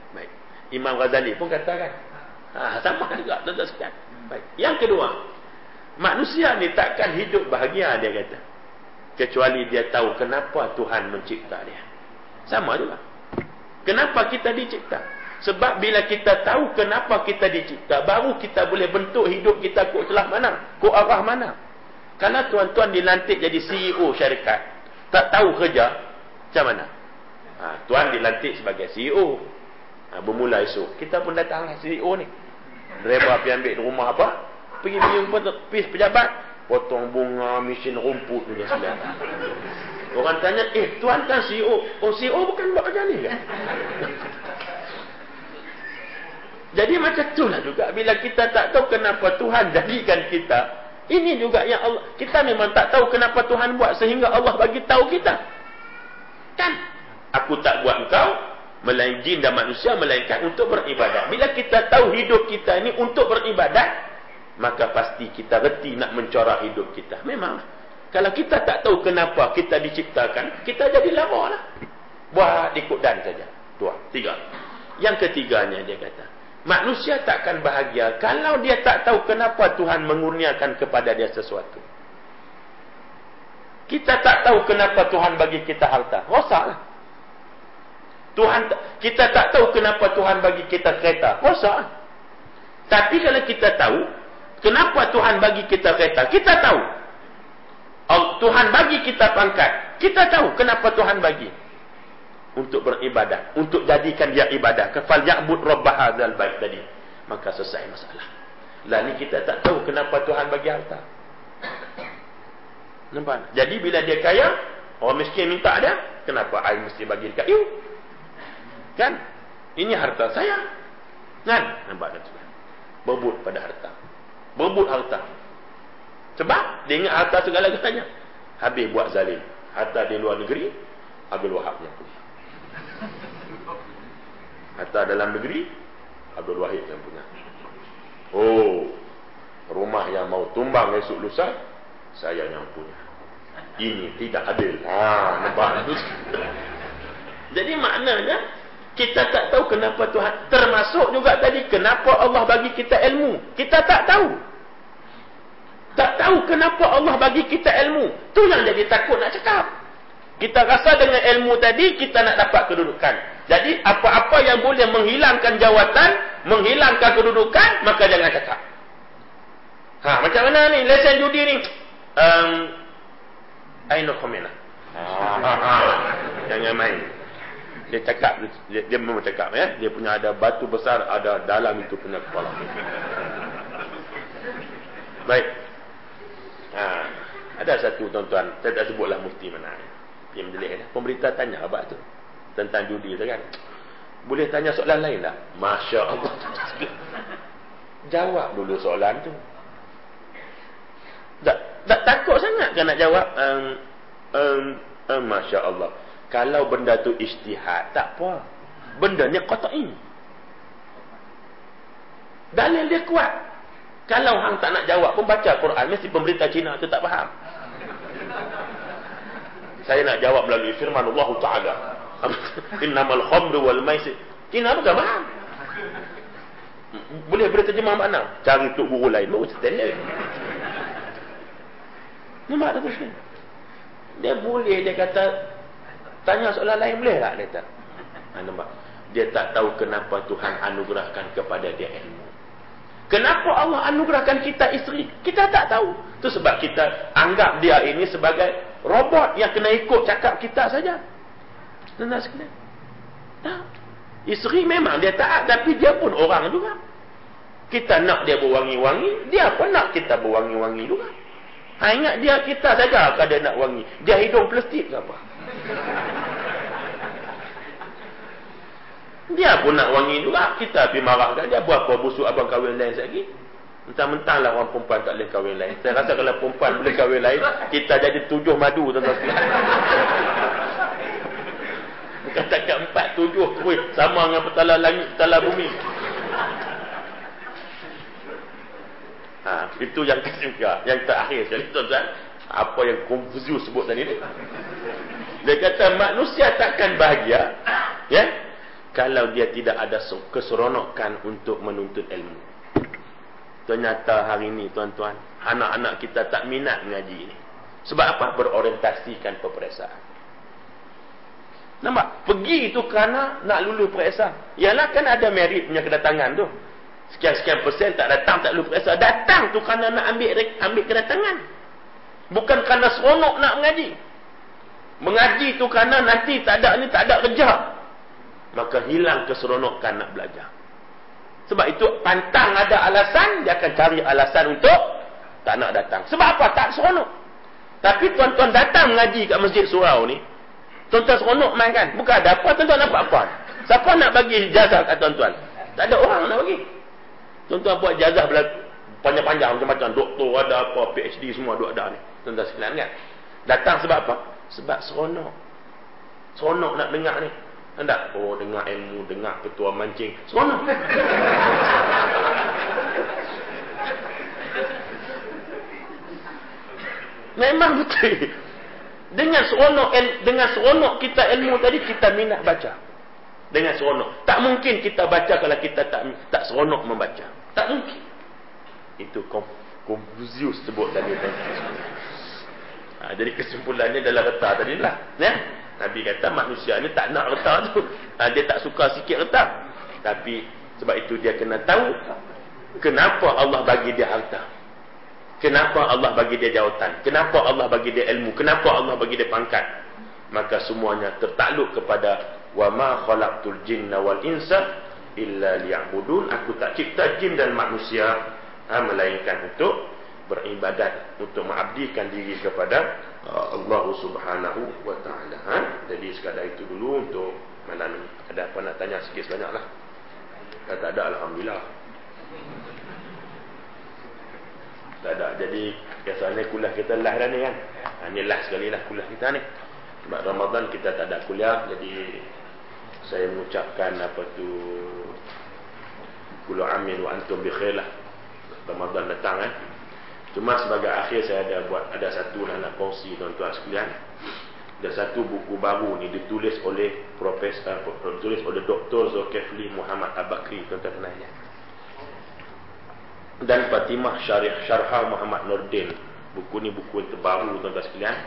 Imam Ghazali pun katakan. Ha, sama juga tuan-tuan sekalian. Baik. Yang kedua, manusia ni takkan hidup bahagia dia kata. Kecuali dia tahu kenapa Tuhan mencipta dia. Sama juga. Kenapa kita dicipta? Sebab bila kita tahu kenapa kita dicipta, baru kita boleh bentuk hidup kita ke celah mana, ke arah mana. Kalau tuan-tuan dilantik jadi CEO syarikat, tak tahu kerja, macam mana? Ha, tuan dilantik sebagai CEO, ha, bermula esok. Kita pun datang lah CEO ni. Driver pergi ambil rumah apa? Pergi jumpa pis pejabat. Potong bunga mesin rumput ni semua orang tanya eh tuan kan CEO oh CEO bukan buat kerja ni kan jadi macam tu lah juga. Bila kita tak tahu kenapa Tuhan jadikan kita ini juga yang Allah kita memang tak tahu kenapa Tuhan buat sehingga Allah bagi tahu kita. Kan? Aku tak buat engkau melain jin dan manusia melainkan untuk beribadat. Bila kita tahu hidup kita ini untuk beribadat, maka pasti kita reti nak mencorak hidup kita. Memang kalau kita tak tahu kenapa kita diciptakan, kita jadi lama lah. Buat ikut dan saja. Dua, tiga. Yang ketiganya dia kata, manusia takkan bahagia kalau dia tak tahu kenapa Tuhan mengurniakan kepada dia sesuatu. Kita tak tahu kenapa Tuhan bagi kita harta. Rosaklah. Tuhan kita tak tahu kenapa Tuhan bagi kita kereta. Rosak. Tapi kalau kita tahu kenapa Tuhan bagi kita kereta, kita tahu. Tuhan bagi kita pangkat. Kita tahu kenapa Tuhan bagi. Untuk beribadah. Untuk jadikan dia ibadah. Kafal ya'bud rabbah hadzal bait tadi. Maka selesai masalah. Lah ni kita tak tahu kenapa Tuhan bagi harta. Nampak? Jadi bila dia kaya, orang miskin minta dia, kenapa ai mesti bagi dekat you? Kan? Ini harta saya. Kan? Nampak tak? Berbut pada harta. Berbut harta. Sebab dia ingat harta segala-galanya. Habis buat zalim. Harta di luar negeri, Abdul Wahab yang punya. Harta dalam negeri, Abdul Wahid yang punya. Oh, rumah yang mau tumbang esok lusa, saya yang punya. Ini tidak adil. Ha, nampak? Jadi maknanya, kita tak tahu kenapa Tuhan. Termasuk juga tadi, kenapa Allah bagi kita ilmu. Kita tak tahu. Tak tahu kenapa Allah bagi kita ilmu. Tu yang jadi takut nak cakap. Kita rasa dengan ilmu tadi, kita nak dapat kedudukan. Jadi, apa-apa yang boleh menghilangkan jawatan, menghilangkan kedudukan, maka jangan cakap. Ha, macam mana ni? Lesen judi ni. Um, I no comment lah. Ha, ha, ha. Jangan main dia cakap dia, dia memang cakap ya dia punya ada batu besar ada dalam itu punya kepala. Baik. Ha, ada satu tuan-tuan saya tak sebutlah mufti mana. Dia menjelik ya. pemberita tanya abad tu tentang judi tu kan? Boleh tanya soalan lain tak? Masya Allah. Jawab dulu soalan tu. Tak, tak takut sangat kan nak jawab um, um, um, Masya Allah kalau benda tu ijtihad, tak apa. Benda ni qat'i. Dalil dia kuat. Kalau hang tak nak jawab pun baca Quran, mesti pemberita Cina tu tak faham. Saya nak jawab melalui firman Allah Ta'ala. Innamal khamru wal maisir. Cina bukan faham. Boleh beri terjemah mana? Cari untuk guru lain. Baru standard. Nampak tak tu? Dia boleh, dia kata, Tanya soalan lain boleh tak? Dia tak. Ha, nampak? Dia tak tahu kenapa Tuhan anugerahkan kepada dia ilmu. Kenapa Allah anugerahkan kita isteri? Kita tak tahu. Itu sebab kita anggap dia ini sebagai robot yang kena ikut cakap kita saja. Tenang sekalian. Tak. Isteri memang dia taat tapi dia pun orang juga. Kita nak dia berwangi-wangi, dia pun nak kita berwangi-wangi juga. Ha, ingat dia kita saja kalau dia nak wangi. Dia hidung plastik ke apa? Dia pun nak wangi juga. Kita pergi marahkan dia. Buat apa busuk abang kahwin lain lagi. Mentang-mentang lah orang perempuan tak boleh kahwin lain. Saya rasa kalau perempuan boleh kahwin lain, kita jadi tujuh madu tuan-tuan Katakan empat, tujuh. Weh, sama dengan petala langit, petala bumi. Ha, itu yang ketiga. Yang terakhir sekali tuan-tuan. Apa yang Confucius sebut tadi ni. Dia kata manusia takkan bahagia. Ya kalau dia tidak ada keseronokan untuk menuntut ilmu. Ternyata hari ini tuan-tuan, anak-anak kita tak minat mengaji ini. Sebab apa? Berorientasikan peperiksaan. Nampak? Pergi itu kerana nak lulu periksa. Yalah kan ada merit punya kedatangan tu. Sekian-sekian persen tak datang tak lulu periksa. Datang tu kerana nak ambil ambil kedatangan. Bukan kerana seronok nak mengaji. Mengaji tu kerana nanti tak ada ni tak ada kerja maka hilang keseronokan nak belajar. Sebab itu pantang ada alasan, dia akan cari alasan untuk tak nak datang. Sebab apa? Tak seronok. Tapi tuan-tuan datang mengaji kat masjid surau ni, tuan-tuan seronok main kan? Bukan ada apa, tuan-tuan dapat apa? Siapa nak bagi jazah kat tuan-tuan? Tak ada orang nak bagi. Tuan-tuan buat jazah panjang-panjang macam-macam. Doktor ada apa, PhD semua duk ada ni. Tuan-tuan sekalian kan? Datang sebab apa? Sebab seronok. Seronok nak dengar ni. Anda oh dengar ilmu, dengar ketua mancing. Seronok. Memang betul. Dengan seronok dengan seronok kita ilmu tadi kita minat baca. Dengan seronok. Tak mungkin kita baca kalau kita tak tak seronok membaca. Tak mungkin. Itu Confucius sebut tadi. Ha, jadi kesimpulannya dalam reta tadi lah. Ya? Nabi kata manusia ni tak nak reta tu. Ha, dia tak suka sikit reta. Tapi sebab itu dia kena tahu kenapa Allah bagi dia harta. Kenapa Allah bagi dia jawatan. Kenapa Allah bagi dia ilmu. Kenapa Allah bagi dia pangkat. Maka semuanya tertakluk kepada wa ma khalaqtul jinna wal insa illa liya'budun. Aku tak cipta jin dan manusia ha, melainkan untuk beribadat untuk mengabdikan diri kepada uh, Allah Subhanahu wa taala. Ha? Jadi sekadar itu dulu untuk malam ini. Ada apa nak tanya sikit sebanyaklah. Kalau tak ada alhamdulillah. Tak ada. Jadi biasanya kuliah kita lah dah ni kan. Ha, ni lah sekali lah kuliah kita ni. Sebab Ramadan kita tak ada kuliah. Jadi saya mengucapkan apa tu. Kulu amin wa antum bi khair lah. Ramadan datang. Eh. Cuma sebagai akhir saya ada buat ada satu nak nak kongsi tuan-tuan sekalian. Ada satu buku baru ni ditulis oleh profesor ditulis oleh Dr. Zulkifli Muhammad Abakri tuan-tuan kenalnya. Dan Fatimah Syarih Syarha Muhammad Nurdin. Buku ni buku yang terbaru tuan-tuan sekalian.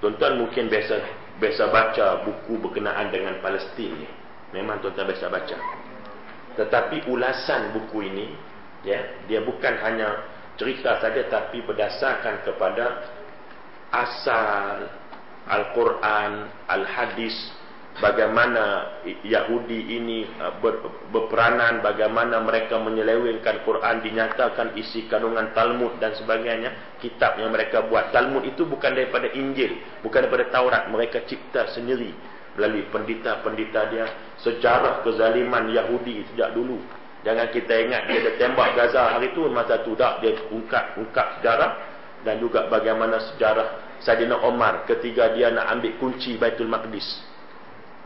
Tuan-tuan mungkin biasa biasa baca buku berkenaan dengan Palestin ni. Memang tuan-tuan biasa baca. Tetapi ulasan buku ini ya, dia bukan hanya cerita saja tapi berdasarkan kepada asal Al-Quran, Al-Hadis bagaimana Yahudi ini uh, ber, berperanan bagaimana mereka menyelewengkan Quran dinyatakan isi kandungan Talmud dan sebagainya kitab yang mereka buat. Talmud itu bukan daripada Injil bukan daripada Taurat. Mereka cipta sendiri melalui pendita-pendita dia. Sejarah kezaliman Yahudi sejak dulu Jangan kita ingat dia tembak Gaza hari itu masa tu dah dia ungkap-ungkap sejarah dan juga bagaimana sejarah Saidina Omar ketika dia nak ambil kunci Baitul Maqdis.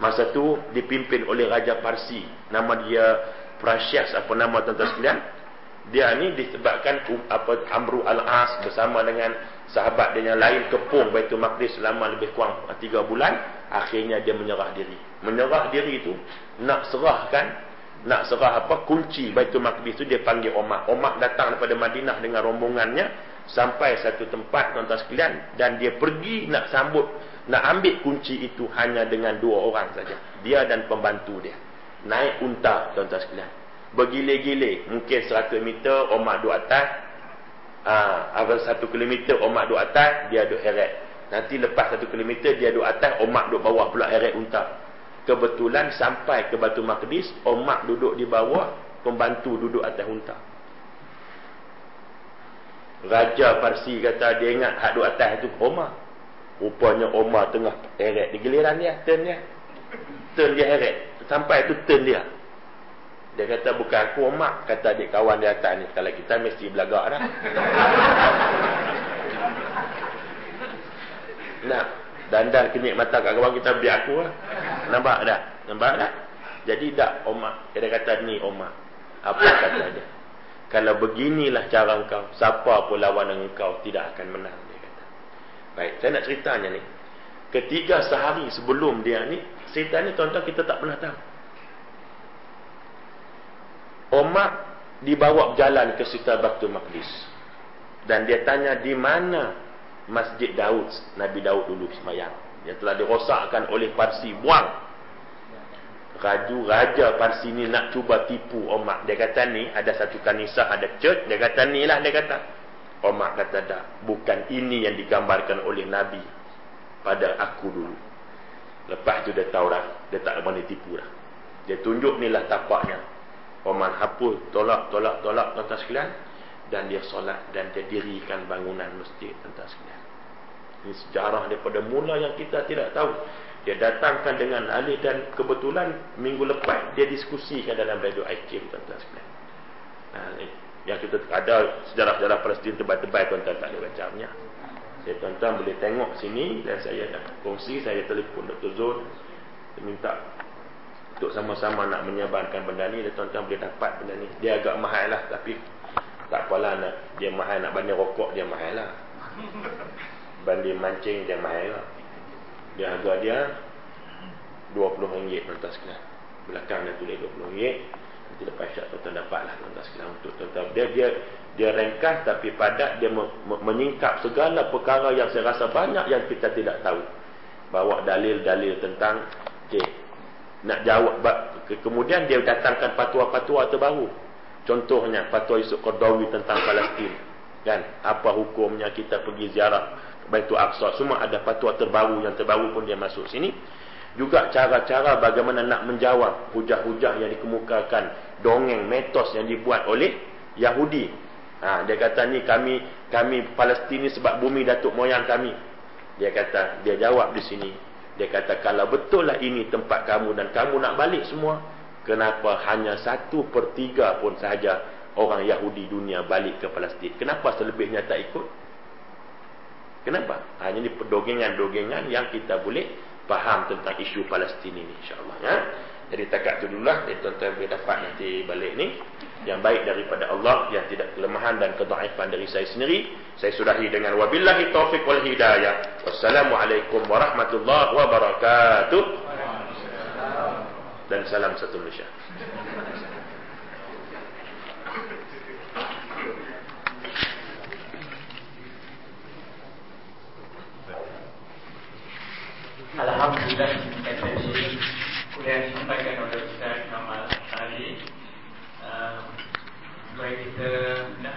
Masa tu dipimpin oleh Raja Parsi, nama dia Prasyas apa nama tuan-tuan sekalian? Dia ni disebabkan um, apa Amru Al-As bersama dengan sahabat dia yang lain kepung Baitul Maqdis selama lebih kurang 3 bulan, akhirnya dia menyerah diri. Menyerah diri itu nak serahkan nak serah apa kunci Baitul Maqdis tu dia panggil Omar. Omar datang daripada Madinah dengan rombongannya sampai satu tempat tuan-tuan sekalian dan dia pergi nak sambut nak ambil kunci itu hanya dengan dua orang saja. Dia dan pembantu dia. Naik unta tuan-tuan sekalian. Bergile-gile mungkin 100 meter Omar duduk atas. Ha, satu kilometer Omar duduk atas, dia duduk heret. Nanti lepas satu kilometer dia duduk atas, Omar duduk bawah pula heret unta. Kebetulan sampai ke Batu Maqdis, Omar duduk di bawah, pembantu duduk atas unta. Raja Parsi kata dia ingat hak duduk atas itu Omar. Rupanya Omar tengah heret di giliran dia, turn dia. Turn dia heret. Sampai itu turn dia. Dia kata bukan aku Omar, kata adik kawan dia atas ni. Kalau kita mesti belagak dah. Nah, dandan kenik mata kat kawan kita biar aku lah. Nampak dah? Nampak tak? Jadi tak Omar. Dia kata ni Omar. Apa kata dia? Kalau beginilah cara engkau, siapa pun lawan dengan engkau tidak akan menang. Dia kata. Baik, saya nak ceritanya ni. Ketiga sehari sebelum dia ni, cerita ni tuan-tuan kita tak pernah tahu. Omar dibawa berjalan ke Sita Batu Maqdis. Dan dia tanya di mana Masjid Daud, Nabi Daud dulu semayang. Yang telah dirosakkan oleh Parsi. Buang. Raju Raja Parsi ni nak cuba tipu Omar. Dia kata ni ada satu kanisah, ada church. Dia kata ni lah, dia kata. Omar kata dah. Bukan ini yang digambarkan oleh Nabi. Pada aku dulu. Lepas tu dia tahu dah. Dia tak boleh tipu dah. Dia tunjuk ni lah tapaknya. Omar hapus, tolak, tolak, tolak, tuan-tuan sekalian dan dia solat dan dia dirikan bangunan masjid tentang sekalian. Ini sejarah daripada mula yang kita tidak tahu. Dia datangkan dengan alih dan kebetulan minggu lepas dia diskusikan dalam radio IKIM tentang sekalian. Nah, yang kita ada sejarah-sejarah Palestin tebal-tebal tuan-tuan tak boleh bacanya. Saya tuan-tuan boleh tengok sini dan saya nak kongsi, saya telefon Dr. Zul minta untuk sama-sama nak menyebarkan benda ni dan tuan-tuan boleh dapat benda ni. Dia agak mahal lah tapi tak apalah nak dia mahal nak banding rokok dia mahal lah. Banding mancing dia mahal lah. Dia harga dia RM20 tuan-tuan sekalian. Belakang dia tulis RM20. Nanti lepas syak tuan-tuan dapat lah tuan-tuan sekalian untuk tuan-tuan. Dia, dia, dia ringkas tapi padat dia menyingkap segala perkara yang saya rasa banyak yang kita tidak tahu bawa dalil-dalil tentang okay, nak jawab kemudian dia datangkan fatwa-fatwa terbaru contohnya fatwa Yusuf Qardawi tentang Palestin kan apa hukumnya kita pergi ziarah Baitul Aqsa semua ada fatwa terbaru yang terbaru pun dia masuk sini juga cara-cara bagaimana nak menjawab hujah-hujah yang dikemukakan dongeng metos yang dibuat oleh Yahudi Ha, dia kata ni kami kami Palestin ni sebab bumi datuk moyang kami. Dia kata dia jawab di sini. Dia kata kalau betul lah ini tempat kamu dan kamu nak balik semua, kenapa hanya satu per tiga pun sahaja orang Yahudi dunia balik ke Palestin? Kenapa selebihnya tak ikut? Kenapa? Hanya ini perdogengan-dogengan yang kita boleh faham tentang isu Palestin ini insyaAllah. Ya? Jadi takat tu dulu lah. Tuan-tuan boleh dapat nanti balik ni yang baik daripada Allah yang tidak kelemahan dan kedaifan dari saya sendiri saya sudahi dengan wabillahi taufik wal hidayah wassalamualaikum warahmatullahi wabarakatuh dan salam satu Malaysia Alhamdulillah kuliah yang disampaikan oleh Ustaz Kamal tadi supaya kita nak